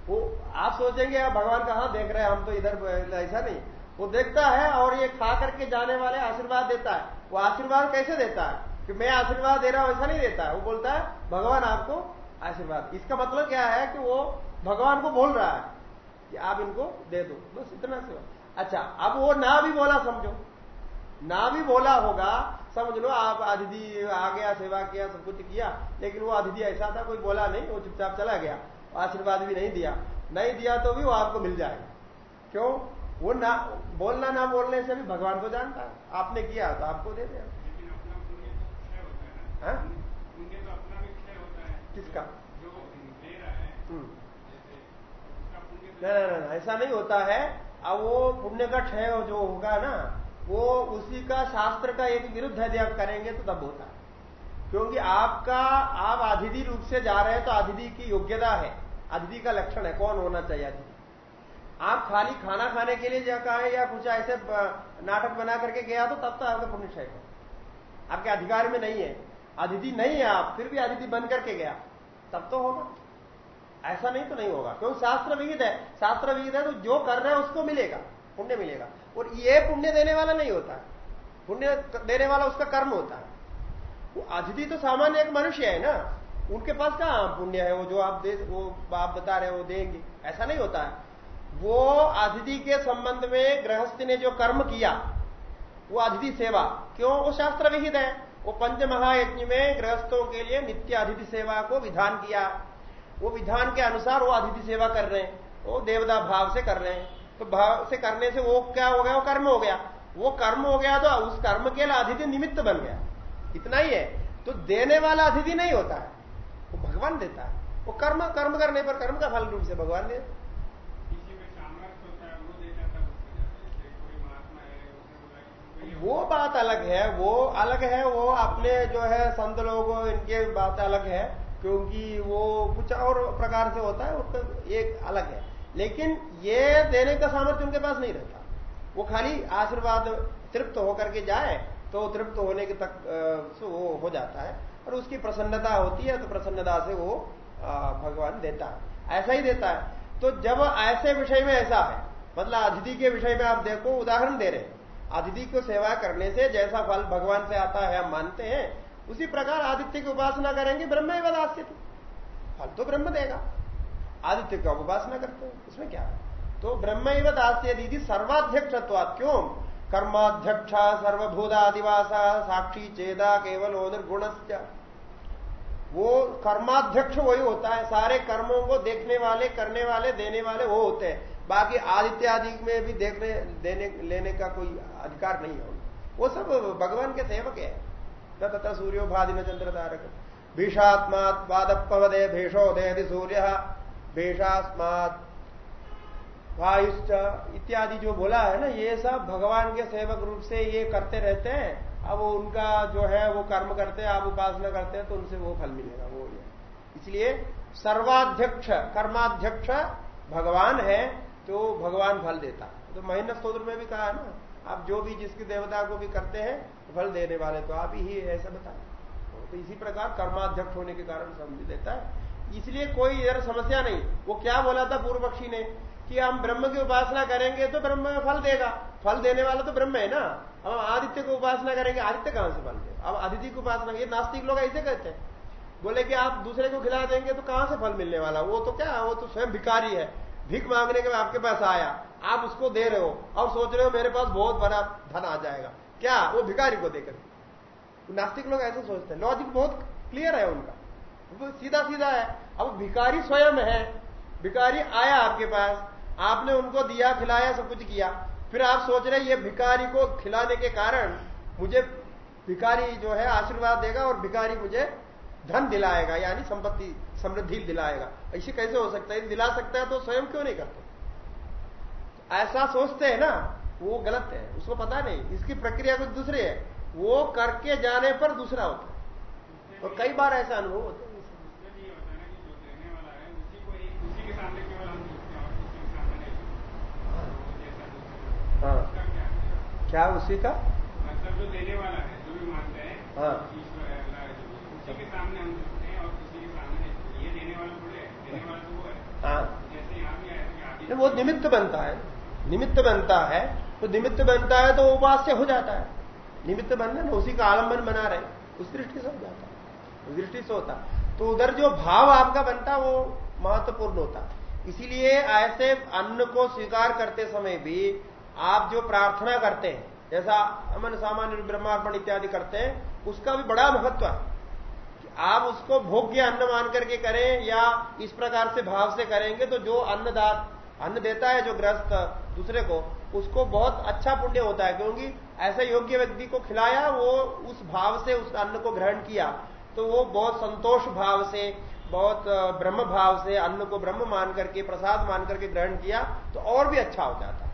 वो, आप सोचेंगे, आप भगवान कहाँ देख रहे हैं? हम तो इधर ऐसा नहीं। वो देखता है और ये खा करके जाने वाले आशीर्वाद देता है। वो आशीर्वाद कैसे देता है? कि मैं आशीर्वाद दे रहा हूँ, ऐसा नहीं देता वो बोलता है, भगवान आपको आशीर्वाद इसका मतलब क्या है कि वो भगवान को बोल रहा है कि आप इनको दे दो। बस इतना से। अच्छा अब वो ना भी बोला, समझो। ना भी बोला होगा समझ लो आप अतिथि आ गया सेवा किया सब कुछ किया लेकिन वो अतिथि ऐसा था कोई बोला नहीं वो चुपचाप चला गया आशीर्वाद भी नहीं दिया। नहीं दिया तो भी वो आपको मिल जाएगा क्यों? वो ना बोलना ना बोलने से भी भगवान को जानता है। आपने किया तो आपको दे दिया। हाँ? किसका? हम्म। ऐसा नहीं होता है। अब वो पुण्य का क्षय जो होगा ना वो उसी का शास्त्र का एक विरुद्ध यदि आप करेंगे तो तब होता है। क्योंकि आपका, आप अतिथि रूप से जा रहे हैं तो अतिथि की योग्यता है। अतिथि का लक्षण है, कौन होना चाहिए अतिथि आप खाली खाना खाने के लिए जा कहा या कुछ ऐसे नाटक बना करके गया तो तब तो आपका पुण्य क्षय हो। आपके अधिकार में नहीं है। अतिथि नहीं है आप, फिर भी अतिथि बन करके गया। तब तो होगा। ऐसा नहीं तो नहीं होगा। क्योंकि शास्त्र विहित है। शास्त्र विहित है तो जो कर रहे हैं उसको मिलेगा, पुण्य मिलेगा। और ये पुण्य देने वाला नहीं होता। पुण्य देने वाला उसका कर्म होता है। वो अतिथि तो सामान्य एक मनुष्य है ना। उनके पास कहा पुण्य है? वो जो आप दे, वो आप बता रहे हो देंगे। ऐसा नहीं होता। है वो अतिथि के संबंध में गृहस्थ ने जो कर्म किया, वो अतिथि सेवा। क्यों? वो शास्त्र विहित है। वो पंच महायज्ञ में गृहस्थों के लिए नित्य अतिथि सेवा को विधान किया। वो विधान के अनुसार वो अतिथि सेवा कर रहे हैं। वो देवता भाव से कर रहे हैं। तो भाव से करने से वो क्या हो गया? वो कर्म हो गया। वो कर्म हो गया तो उस कर्म के लिए अतिथि निमित्त बन गया। इतना ही है। तो देने वाला अतिथि नहीं होता है। वो भगवान देता है। वो कर्म कर्म करने पर कर्म का फल रूप से भगवान दे। वो बात अलग है। वो अलग है वो अपने जो है संत लोगों इनके बात अलग है। क्योंकि वो कुछ और प्रकार से होता है उसका एक अलग है। लेकिन ये देने का सामर्थ्य उनके पास नहीं रहता। वो खाली आशीर्वाद तृप्त होकर के जाए तो तृप्त होने के तक वो हो जाता है। और उसकी प्रसन्नता होती है तो प्रसन्नता से वो भगवान देता है। ऐसा ही देता है। तो जब ऐसे विषय में ऐसा है मतलब अतिथि के विषय में आप देखो, उदाहरण दे रहे हैं। अतिथि को सेवा करने से जैसा फल भगवान से आता है, हम मानते हैं, उसी प्रकार आदित्य की उपासना करेंगे, ब्रह्म बदास्य फल तो ब्रह्म देगा। आदित्य का उपासना करते हैं। इसमें क्या? है तो ब्रह्म दास्य दीदी सर्वाध्यक्षत्वाद क्यों? कर्माध्यक्ष, सर्वभूतादिवास, साक्षी चेदा, केवल निर्गुण वो कर्माध्यक्ष वही होता है। सारे कर्मों को देखने वाले, करने वाले, देने वाले वो होते हैं। बाकी आदित्य आदि में भी देखने, देने, लेने का कोई अधिकार नहीं है वो सब भगवान के सेवक है। न तथा सूर्यो भादि न चंद्र तारक भीषात्मात वादपवदे भेषोदय सूर्य। भेषास्मात। इत्यादि जो बोला है ना, ये सब भगवान के सेवक रूप से ये करते रहते हैं। अब उनका जो है, वो कर्म करते हैं, आप उपासना करते हैं तो उनसे वो फल मिलेगा, वो इसलिए सर्वाध्यक्ष, कर्माध्यक्ष भगवान है तो भगवान फल देता तो महीना स्त्रोत्र में भी कहा है ना, आप जो भी जिसकी देवता को भी करते हैं, फल देने वाले तो आप ही ऐसा बताए। तो इसी प्रकार कर्माध्यक्ष होने के कारण समझ देता है। इसलिए कोई इधर समस्या नहीं। वो क्या बोला था पूर्व पक्षी ने? कि हम ब्रह्म की उपासना करेंगे तो ब्रह्म में फल देगा। फल देने वाला तो ब्रह्म है ना? अब हम आदित्य को उपासना करेंगे, आदित्य कहाँ से फल देगा? अब आदित्य की उपासना ये नास्तिक लोग ऐसे कहते हैं। बोले कि आप दूसरे को खिला देंगे तो कहाँ से फल मिलने वाला? वो तो क्या? वो तो स्वयं भिकारी है। भीख मांगने के आपके पास आया। आप उसको दे रहे हो और सोच रहे हो मेरे पास बहुत बड़ा धन आ जाएगा। क्या? वो भिकारी को देकर। नास्तिक लोग ऐसे सोचते हैं। लॉजिक बहुत क्लियर है उनका। सीधा सीधा है। अब भिकारी स्वयं है। भिकारी आया आपके पास। आपने उनको दिया, खिलाया, सब कुछ किया। फिर आप सोच रहे ये भिकारी को खिलाने के कारण मुझे भिकारी जो है आशीर्वाद देगा और भिकारी मुझे धन दिलाएगा, यानी संपत्ति, समृद्धि दिलाएगा। ऐसे कैसे हो सकता है? दिला सकता है तो स्वयं क्यों नहीं करते? ऐसा सोचते हैं ना, वो गलत है। उसको पता नहीं। इसकी प्रक्रिया कुछ दूसरी है। वो करके जाने पर दूसरा होता है। तो कई बार ऐसा अनुभव होता है। हाँ। क्या उसी का? मतलब जो देने वाला है जो भी मानते हैं हाँ। उसी के सामने हम हैं और उसी के सामने ये देने वाला देने वाला तो वो है। हाँ। जैसे यहाँ भी आया वो निमित्त बनता है। निमित्त बनता है तो निमित्त बनता है तो उपास्य हो जाता है। निमित्त बनना ना उसी का आलंबन बना रहे। उस दृष्टि से हो जाता है। उस दृष्टि से होता तो उधर जो भाव आपका बनता वो महत्वपूर्ण होता। इसीलिए ऐसे अन्न को स्वीकार करते समय भी आप जो प्रार्थना करते हैं, जैसा अमन सामान्य ब्रह्मार्पण इत्यादि करते हैं, उसका भी बड़ा महत्व है कि आप उसको भोग्य अन्न मान करके करें या इस प्रकार से भाव से करेंगे तो जो अन्नदान अन्न देता है जो ग्रस्त दूसरे को, उसको बहुत अच्छा पुण्य होता है। क्योंकि ऐसे योग्य व्यक्ति को खिलाया, वो उस भाव से, उस अन्न को ग्रहण किया तो वो बहुत संतोष भाव से, बहुत ब्रह्म भाव से अन्न को ब्रह्म मान करके, प्रसाद मान करके ग्रहण किया तो और भी अच्छा हो जाता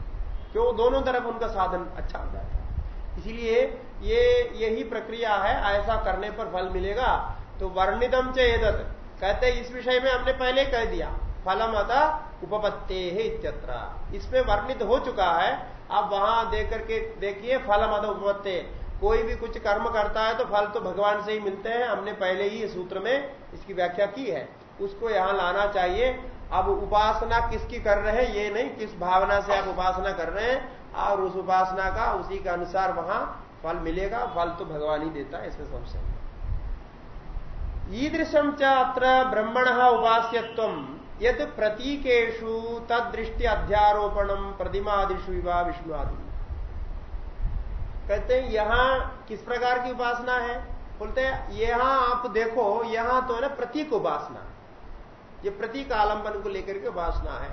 क्यों दोनों तरफ़ उनका साधन अच्छा हो जाता है। इसीलिए ये, यही प्रक्रिया है, ऐसा करने पर फल मिलेगा। तो वर्णितम चेदत, कहते इस विषय में हमने पहले कह दिया, फलम अतः उपपत्ते है इत्यत्र। इसमें वर्णित हो चुका है, आप वहाँ देख करके देखिए, फलम अतः उपपत्ते। कोई भी कुछ कर्म करता है तो फल तो भगवान से ही मिलते हैं। हमने पहले ही सूत्र में इसकी व्याख्या की है। उसको यहाँ लाना चाहिए अब उपासना किसकी कर रहे हैं? ये नहीं, किस भावना से आप उपासना कर रहे हैं? और उस उपासना का, उसी के अनुसार वहाँ फल मिलेगा, फल तो भगवान ही देता है, इसमें संशय ईदृशम च अत्र ब्रह्मण उपास्यत्व। यद प्रतीकेशु तदृष्टि अध्यारोपणम प्रतिमादिशु विवाह विष्णु आदि कहते हैं, यहाँ किस प्रकार की उपासना है? बोलते हैं, यहाँ आप देखो, यहाँ तो है ना प्रतीक उपासना। ये प्रतीक आलंबन को लेकर के उपासना है।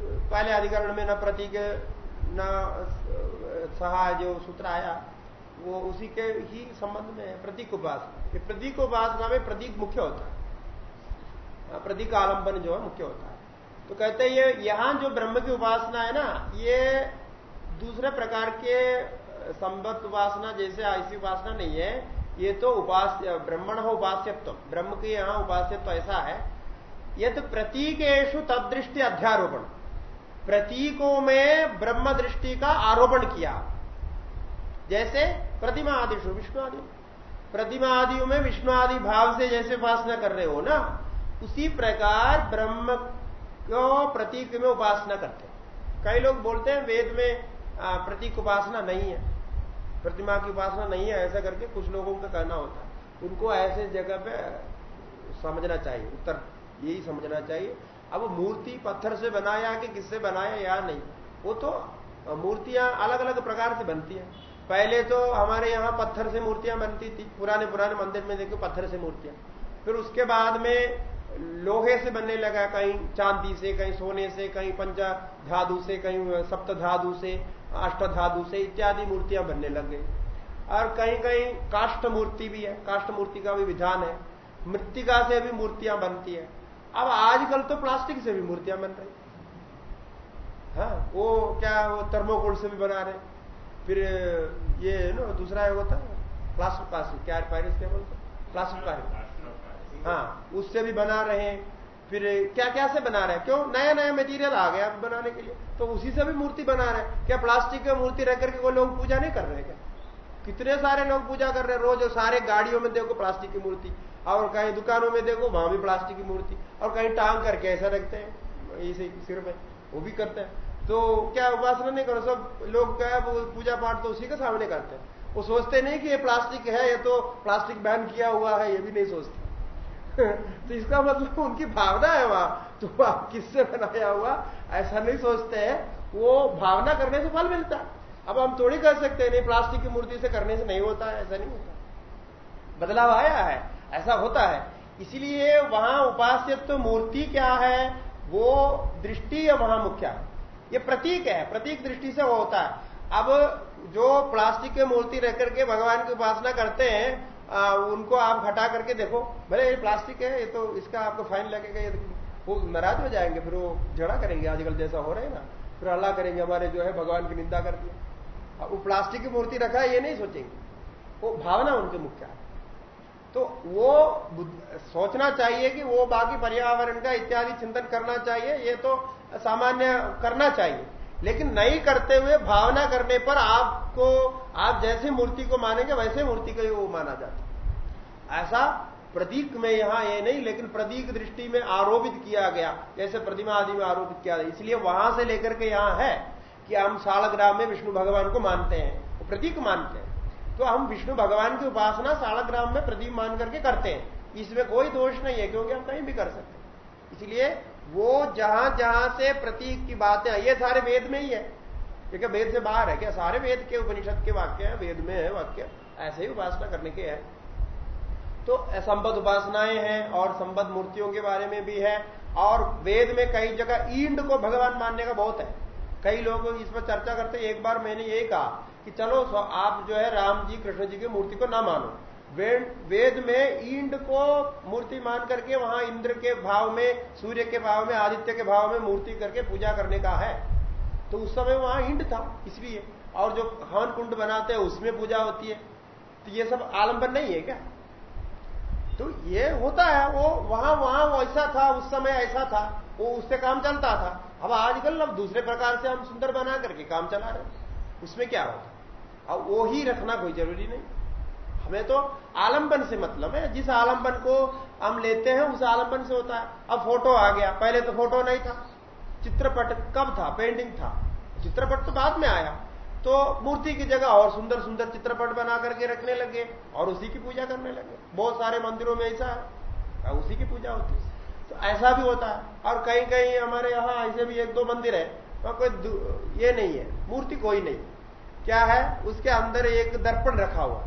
पहले अधिकरण में न प्रतीक न सहा जो सूत्र आया वो उसी के ही संबंध में है प्रतीक उपासना। प्रतीक उपासना में प्रतीक मुख्य होता है। हाँ, प्रतीक आलंबन जो है मुख्य होता है। तो कहते हैं ये यहाँ जो ब्रह्म की उपासना है ना ये दूसरे प्रकार के संबद्ध उपासना जैसे ऐसी उपासना नहीं है। ये तो उपास ब्रह्मण हो उपास्यत्व। ब्रह्म के यहाँ उपास्यत्व ऐसा है यद प्रतीकेशु तदृष्टि अध्यारोपण। प्रतीकों में ब्रह्म दृष्टि का आरोपण किया। जैसे प्रतिमा आदिशु विष्णु आदि प्रतिमा आदियों में विष्णु आदि भाव से जैसे उपासना कर रहे हो ना, उसी प्रकार ब्रह्म को प्रतीक में उपासना करते कई लोग बोलते हैं, वेद में प्रतीक उपासना नहीं है। प्रतिमा की उपासना नहीं है, ऐसा करके कुछ लोगों का कहना होता है। उनको ऐसे जगह पे समझना चाहिए, उत्तर। यही समझना चाहिए। अब मूर्ति पत्थर से बनाया कि किससे बनाया या नहीं, वो तो मूर्तियाँ अलग अलग प्रकार से बनती हैं। पहले तो हमारे यहाँ पत्थर से मूर्तियाँ बनती थी पुराने पुराने मंदिर में देखो पत्थर से मूर्तियाँ। फिर उसके बाद में लोहे से बनने लगा कहीं, चांदी से, कहीं सोने से, कहीं पंचा धातु से, कहीं सप्त धातु से, अष्ट धातु से इत्यादि मूर्तियाँ बनने लग गई। और कहीं कहीं काष्ठ मूर्ति भी है। काष्ठ मूर्ति का भी विधान है। मृतिका से भी मूर्तियाँ बनती है। अब आजकल तो प्लास्टिक से भी मूर्तियाँ बन रही हाँ। वो क्या वो थर्मोकोल से भी बना रहे फिर ये ना दूसरा है होता है प्लास्टिक प्लास्टिक क्या पैरिस क्या बोलते प्लास्टिक पैरिस हाँ उससे भी बना रहे हैं। फिर क्या क्या से बना रहे हैं? क्यों? नया नया मटेरियल आ गया बनाने के लिए। तो उसी से भी मूर्ति बना रहे हैं। क्या प्लास्टिक की मूर्ति रह करके वो लोग पूजा नहीं कर रहे क्या? कितने सारे लोग पूजा कर रहे हैं रोज सारे गाड़ियों में देखो प्लास्टिक की मूर्ति। और कहीं दुकानों में देखो, वहाँ भी प्लास्टिक की मूर्ति। और कहीं टांग करके ऐसा रखते हैं इसे सिर में, वो भी करते हैं। तो क्या उपासना नहीं करो, सब लोग क्या पूजा पाठ तो उसी के सामने करते हैं। वो सोचते नहीं कि ये प्लास्टिक है, ये तो प्लास्टिक बैन किया हुआ है, ये भी नहीं सोचते। तो इसका मतलब उनकी भावना है वहाँ। तो आप किससे बनाया हुआ? ऐसा नहीं सोचते हैं। वो भावना करने से फल मिलता अब हम थोड़ी कर सकते हैं, नहीं, प्लास्टिक की मूर्ति से करने से नहीं होता, ऐसा नहीं होता। बदलाव आया है। ऐसा होता है। इसलिए वहाँ उपास्यत्व मूर्ति क्या है? वो दृष्टि वहाँ मुख्य है ये प्रतीक है प्रतीक दृष्टि से वो होता है। अब जो प्लास्टिक की मूर्ति रह करके भगवान की उपासना करते हैं आ, उनको आप हटा करके देखो। भले ये प्लास्टिक है ये तो इसका आपको फाइन लगेगा ये वो नाराज़ हो जाएँगे फिर वो झगड़ा करेंगे आजकल जैसा हो रहा है ना। फिर अल्लाह करेंगे हमारे जो है भगवान की निंदा कर दिया। वो प्लास्टिक की मूर्ति रखा है ये नहीं सोचेंगे। वो भावना उनके मुख्य है। तो वो सोचना चाहिए कि वो बाकी पर्यावरण का इत्यादि चिंतन करना चाहिए, ये तो सामान्य करना चाहिए। लेकिन नहीं करते हुए भावना करने पर आपको आप जैसे मूर्ति को मानेंगे, वैसे मूर्ति को वो माना जाता ऐसा प्रतीक में यहाँ ये नहीं, लेकिन प्रतीक दृष्टि में आरोपित किया गया। जैसे प्रतिमा आदि में आरोपित किया गया। इसलिए वहाँ से लेकर के यहाँ है कि हम सालग्राम में विष्णु भगवान को मानते हैं प्रतीक मानते हैं। तो हम विष्णु भगवान की उपासना सालग्राम में प्रदीप मान करके करते हैं। इसमें कोई दोष नहीं है, क्योंकि हम कहीं भी कर सकते हैं। इसलिए वो जहाँ जहाँ से प्रतीक की बातें, ये सारे वेद में ही है। क्योंकि वेद से बाहर है क्या? सारे वेद के उपनिषद के वाक्य है, वेद में है वाक्य। ऐसे ही उपासना करने के है। तो संबद्ध उपासनाएँ हैं और संबद्ध मूर्तियों के बारे में भी है। और वेद में कई जगह ईंड को भगवान मानने का बहुत है। कई लोग इस पर चर्चा करते एक बार मैंने ये कहा कि चलो आप जो है राम जी, कृष्ण जी की मूर्ति को ना मानो। वेद में ईंड को मूर्ति मान करके वहाँ इंद्र के भाव में, सूर्य के भाव में, आदित्य के भाव में मूर्ति करके पूजा करने का है। तो उस समय वहाँ ईंड था, इसलिए। और जो हवन कुंड बनाते हैं, उसमें पूजा होती है। तो ये सब आलंबन नहीं है क्या? तो ये होता है, वो वहाँ वहाँ वैसा था, उस समय ऐसा था, वो उससे काम चलता था। अब आजकल अब दूसरे प्रकार से हम सुंदर बना करके काम चला रहे उसमें क्या होता अब वो ही रखना कोई ज़रूरी नहीं। हमें तो आलंबन से मतलब है, जिस आलंबन को हम लेते हैं, उस आलंबन से होता है। अब फ़ोटो आ गया। पहले तो फ़ोटो नहीं था। चित्रपट कब था? पेंटिंग था। चित्रपट तो बाद में आया। तो मूर्ति की जगह और सुंदर सुंदर चित्रपट बना करके रखने लगे और उसी की पूजा करने लगे। बहुत सारे मंदिरों में ऐसा है। उसी की पूजा होती है। तो ऐसा भी होता है। और कहीं कहीं हमारे यहाँ ऐसे भी एक दो मंदिर है, वहाँ कोई ये नहीं है, मूर्ति कोई नहीं। क्या है? उसके अंदर एक दर्पण रखा हुआ।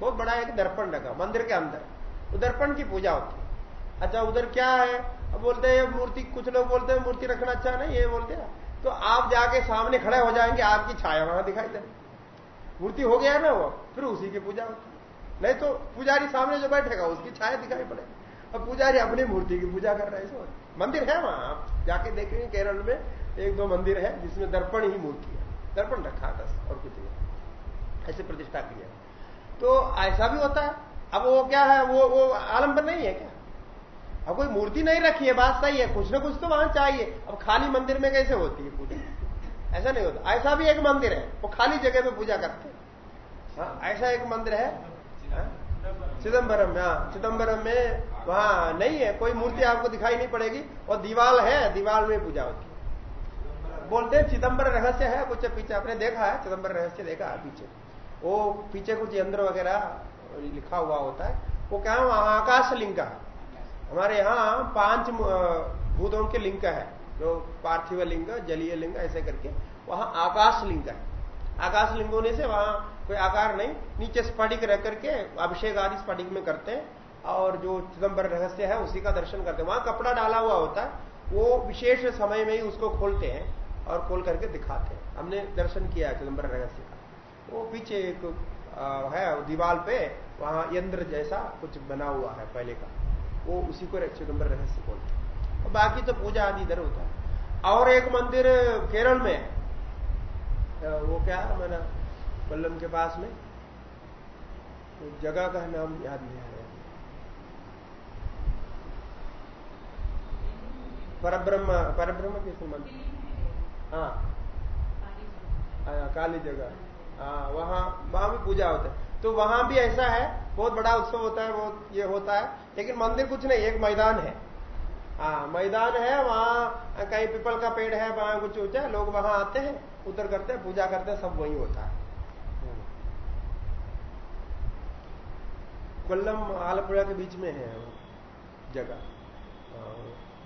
बहुत बड़ा एक दर्पण रखा, मंदिर के अंदर। तो दर्पण की पूजा होती है। अच्छा उधर क्या है? अब बोलते हैं मूर्ति, कुछ लोग बोलते हैं, मूर्ति रखना अच्छा नहीं ये बोलते हैं। तो आप जाके सामने खड़े हो जाएँगे, आपकी छाया वहाँ दिखाई दे मूर्ति हो गया ना वो, फिर उसी की पूजा होती नहीं तो पुजारी सामने जो बैठेगा, उसकी छाया दिखाई पड़ेगी। अब पुजारी अपनी मूर्ति की पूजा कर रहे हैं मंदिर है वहाँ आप जाके देखेंगे केरल में एक दो मंदिर है जिसमें दर्पण ही मूर्ति है। दर्पण रखा बस और कुछ नहीं ऐसे प्रतिष्ठा की है। तो ऐसा भी होता है। अब वो क्या है वो वो आलंबन नहीं है क्या? अब कोई मूर्ति नहीं रखी है बात सही है कुछ ना कुछ तो वहाँ चाहिए। अब खाली मंदिर में कैसे होती है पूजा? ऐसा नहीं होता। ऐसा भी एक मंदिर है वो खाली जगह में पूजा करते हैं। हाँ, ऐसा एक मंदिर है। हाँ? चिदम्बरम हाँ चिदम्बरम में वहाँ नहीं है, कोई मूर्ति आपको दिखाई नहीं पड़ेगी, और दीवाल है, दीवाल में पूजा होती है। बोलते हैं चिदम्बर रहस्य है, कुछ पीछे आपने देखा है चिदम्बर रहस्य देखा है पीछे। वो पीछे कुछ यंत्र वगैरह लिखा हुआ होता है। वो क्या है, वहाँ आकाश लिंग का हमारे यहाँ पाँच भूतों के लिंग है, जो पार्थिव लिंग, जलीय लिंग, ऐसे करके। वहाँ आकाश लिंग है। आकाश लिंग होने से वहाँ कोई आकार नहीं, नीचे स्फटिक रह करके अभिषेक आदि स्फटिक में करते हैं और जो चिदंबर रहस्य है उसी का दर्शन करते हैं। वहाँ कपड़ा डाला हुआ होता है, वो विशेष समय में ही उसको खोलते हैं और खोल करके दिखाते हैं। हमने दर्शन किया चिदंबर रहस्य का। वो पीछे एक है, दीवाल पे वहाँ यंत्र जैसा कुछ बना हुआ है पहले का। वो उसी को चिदंबर रहस्य बोलते हैं। बाकी तो पूजा आदि इधर होता है। और एक मंदिर केरल में वो क्या है मैंने कोल्लम के पास में? तो जगह का नाम याद नहीं आ रहा परब्रह्म परब्रह्म किस मंदिर हाँ काली जगह। हाँ वहाँ वहाँ भी पूजा होता है। तो वहाँ भी ऐसा है, बहुत बड़ा उत्सव होता है, बहुत ये होता है, लेकिन मंदिर कुछ नहीं, एक मैदान है। हाँ मैदान है, वहाँ कहीं पीपल का पेड़ है, वहाँ कुछ ऊँचा, लोग वहाँ आते हैं। उतर करते हैं, पूजा करते हैं, सब वही होता है। कोल्लम आलपुरा के बीच में है जगह।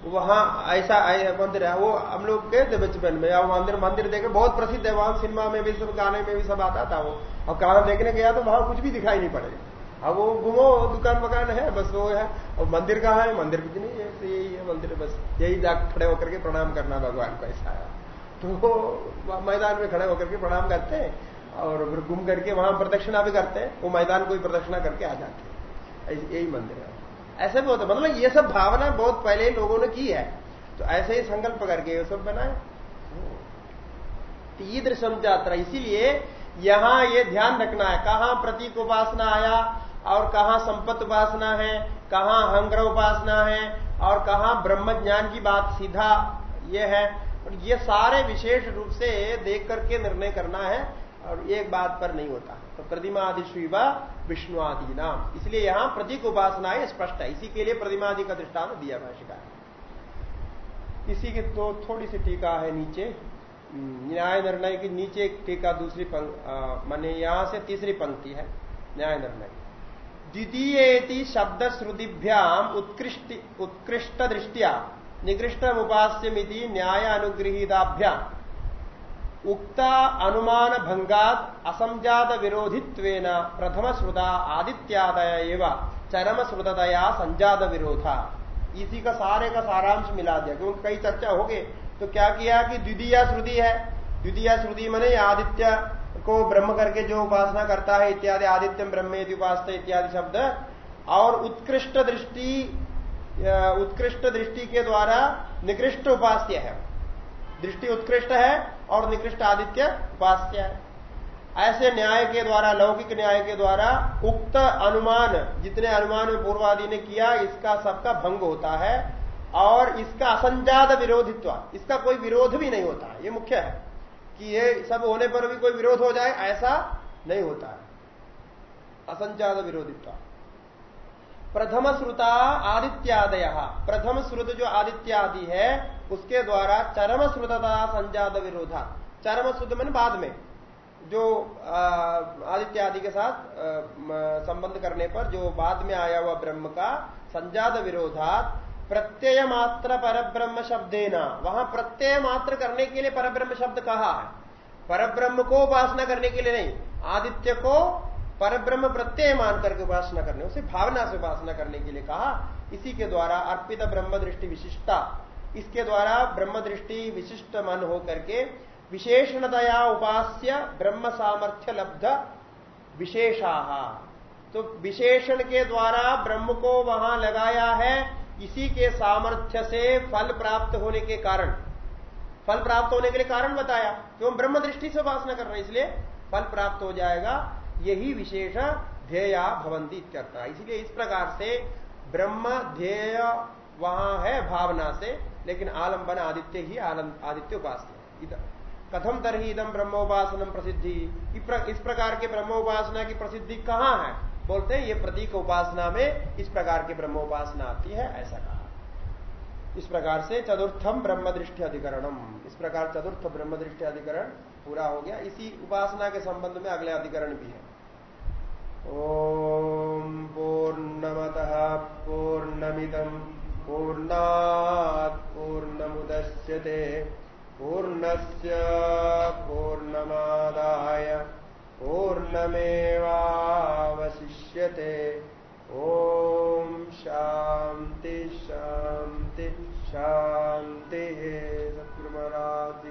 वहाँ ऐसा मंदिर है। वो हम लोग गए थे बचपन में। और मंदिर मंदिर देखे, बहुत प्रसिद्ध है। वहाँ सिनेमा में भी सब, गाने में भी सब आता था वो। और कहा देखने गया तो वहाँ कुछ भी दिखाई नहीं पड़ेगा अब वो घूमो, दुकान वकान है, बस वो है। और मंदिर कहाँ है? मंदिर कुछ नहीं है यही है मंदिर, बस यही जाकर खड़े होकर के प्रणाम करना भगवान को, ऐसा है। तो मैदान में खड़े होकर के प्रणाम करते हैं और फिर घूम करके वहाँ प्रदक्षिणा भी करते हैं। वो मैदान को प्रदक्षिणा करके आ जाते हैं। यही मंदिर है। ऐसा भी होता मतलब ये सब भावना बहुत पहले ही लोगों ने की है। तो ऐसे ही संकल्प करके ये सब बनाए। ईदृशम यात्रा इसीलिए यहाँ ये ध्यान रखना है। कहाँ प्रतीक उपासना आया और कहाँ संपत उपासना है, कहाँ हंग्र उपासना है और कहाँ ब्रह्म ज्ञान की बात सीधा ये है। और ये सारे विशेष रूप से देख करके निर्णय करना है और एक बात पर नहीं होता। तो प्रतिमा आदि शिवा विष्णु आदि नाम इसलिए यहाँ प्रतीक उपासनाएँ स्पष्ट है। इसी के लिए प्रतिमा आदि का दृष्टान दिया भाषिका इसी की तो थोड़ी सी टीका है नीचे। न्याय निर्णय की नीचे टीका दूसरी माने यहाँ से तीसरी पंक्ति है, न्याय निर्णय। द्वितीय शब्द श्रुतिभ्याम उत्कृष्ट उत्कृष्ट दृष्टिया। निकृष्ट उपास्यमिति न्याय अनुगृहिताभ्याम उक्ता अनुमान भंगात असंजात विरोधित्व प्रथम श्रुता आदित्यादय एवं चरम श्रुतदया संजात विरोधा इसी का सारे का सारांश मिला दिया क्योंकि कई चर्चा हो गए तो क्या किया कि द्वितीय श्रुति है? द्वितीय श्रुति मने आदित्य को ब्रह्म करके जो उपासना करता है इत्यादि आदित्यम ब्रह्म उपास इत्यादि शब्द। और उत्कृष्ट दृष्टि उत्कृष्ट दृष्टि के द्वारा निकृष्ट उपास्य है। दृष्टि उत्कृष्ट है और निकृष्ट आदित्य उपास्य है। ऐसे न्याय के द्वारा, लौकिक न्याय के द्वारा उक्त अनुमान, जितने अनुमान में पूर्वादि ने किया, इसका सबका भंग होता है और इसका असंजात विरोधित्व, इसका कोई विरोध भी नहीं होता। ये मुख्य है कि ये सब होने पर भी कोई विरोध हो जाए, ऐसा नहीं होता है। असंजात विरोधित्व। प्रथम श्रुता आदित्यादय। प्रथम श्रुत जो आदित्यादि है, उसके द्वारा चरम श्रुतता संजात विरोधा। चरम श्रुत मन बाद में, जो आदित्य आदि के साथ संबंध करने पर, जो बाद में आया हुआ ब्रह्म का संजात विरोधात, प्रत्यय मात्र परब्रह्म शब्देना। वहाँ प्रत्यय मात्र करने के लिए परब्रह्म शब्द कहा है? परब्रह्म को उपासना करने के लिए नहीं, आदित्य को परब्रह्म प्रत्यय मान करके उपासना करने, उसे भावना से उपासना करने के लिए कहा। इसी के द्वारा अर्पित ब्रह्म दृष्टि विशिष्टता, इसके द्वारा ब्रह्म दृष्टि विशिष्ट मन हो करके विशेषणतया उपास्य ब्रह्म सामर्थ्य लब्ध विशेषा तो विशेषण के द्वारा ब्रह्म को वहाँ लगाया है, इसी के सामर्थ्य से फल प्राप्त होने के कारण। फल प्राप्त होने के लिए कारण बताया, क्यों? ब्रह्म दृष्टि से उपासना कर रहे इसलिए फल प्राप्त हो जाएगा। यही विशेष ध्येया भवंती इत्यर्थ। इसलिए इस प्रकार से ब्रह्म ध्येय वहाँ है भावना से, लेकिन आलंबन आदित्य ही आदित्य उपास्य कथम तरही इदम ब्रह्मोपासनम प्रसिद्धि? इस प्रकार के ब्रह्मोपासना की प्रसिद्धि कहाँ है? बोलते हैं, ये प्रतीक उपासना में इस प्रकार की ब्रह्मोपासना आती है, ऐसा कहा। इस प्रकार से चतुर्थम ब्रह्म दृष्टि अधिकरणम इस प्रकार चतुर्थ ब्रह्म दृष्टि अधिकरण पूरा हो गया। इसी उपासना के संबंध में अगले अधिकरण भी है। ओम पूर्णमत पूर्णमिदम पूर्णात् पूर्णमुदश्यते पूर्णस्य पूर्णमादाय पूर्णमेवावशिष्यते ॐ शान्ति शान्ति शान्तिः सद्गुरुमहाराज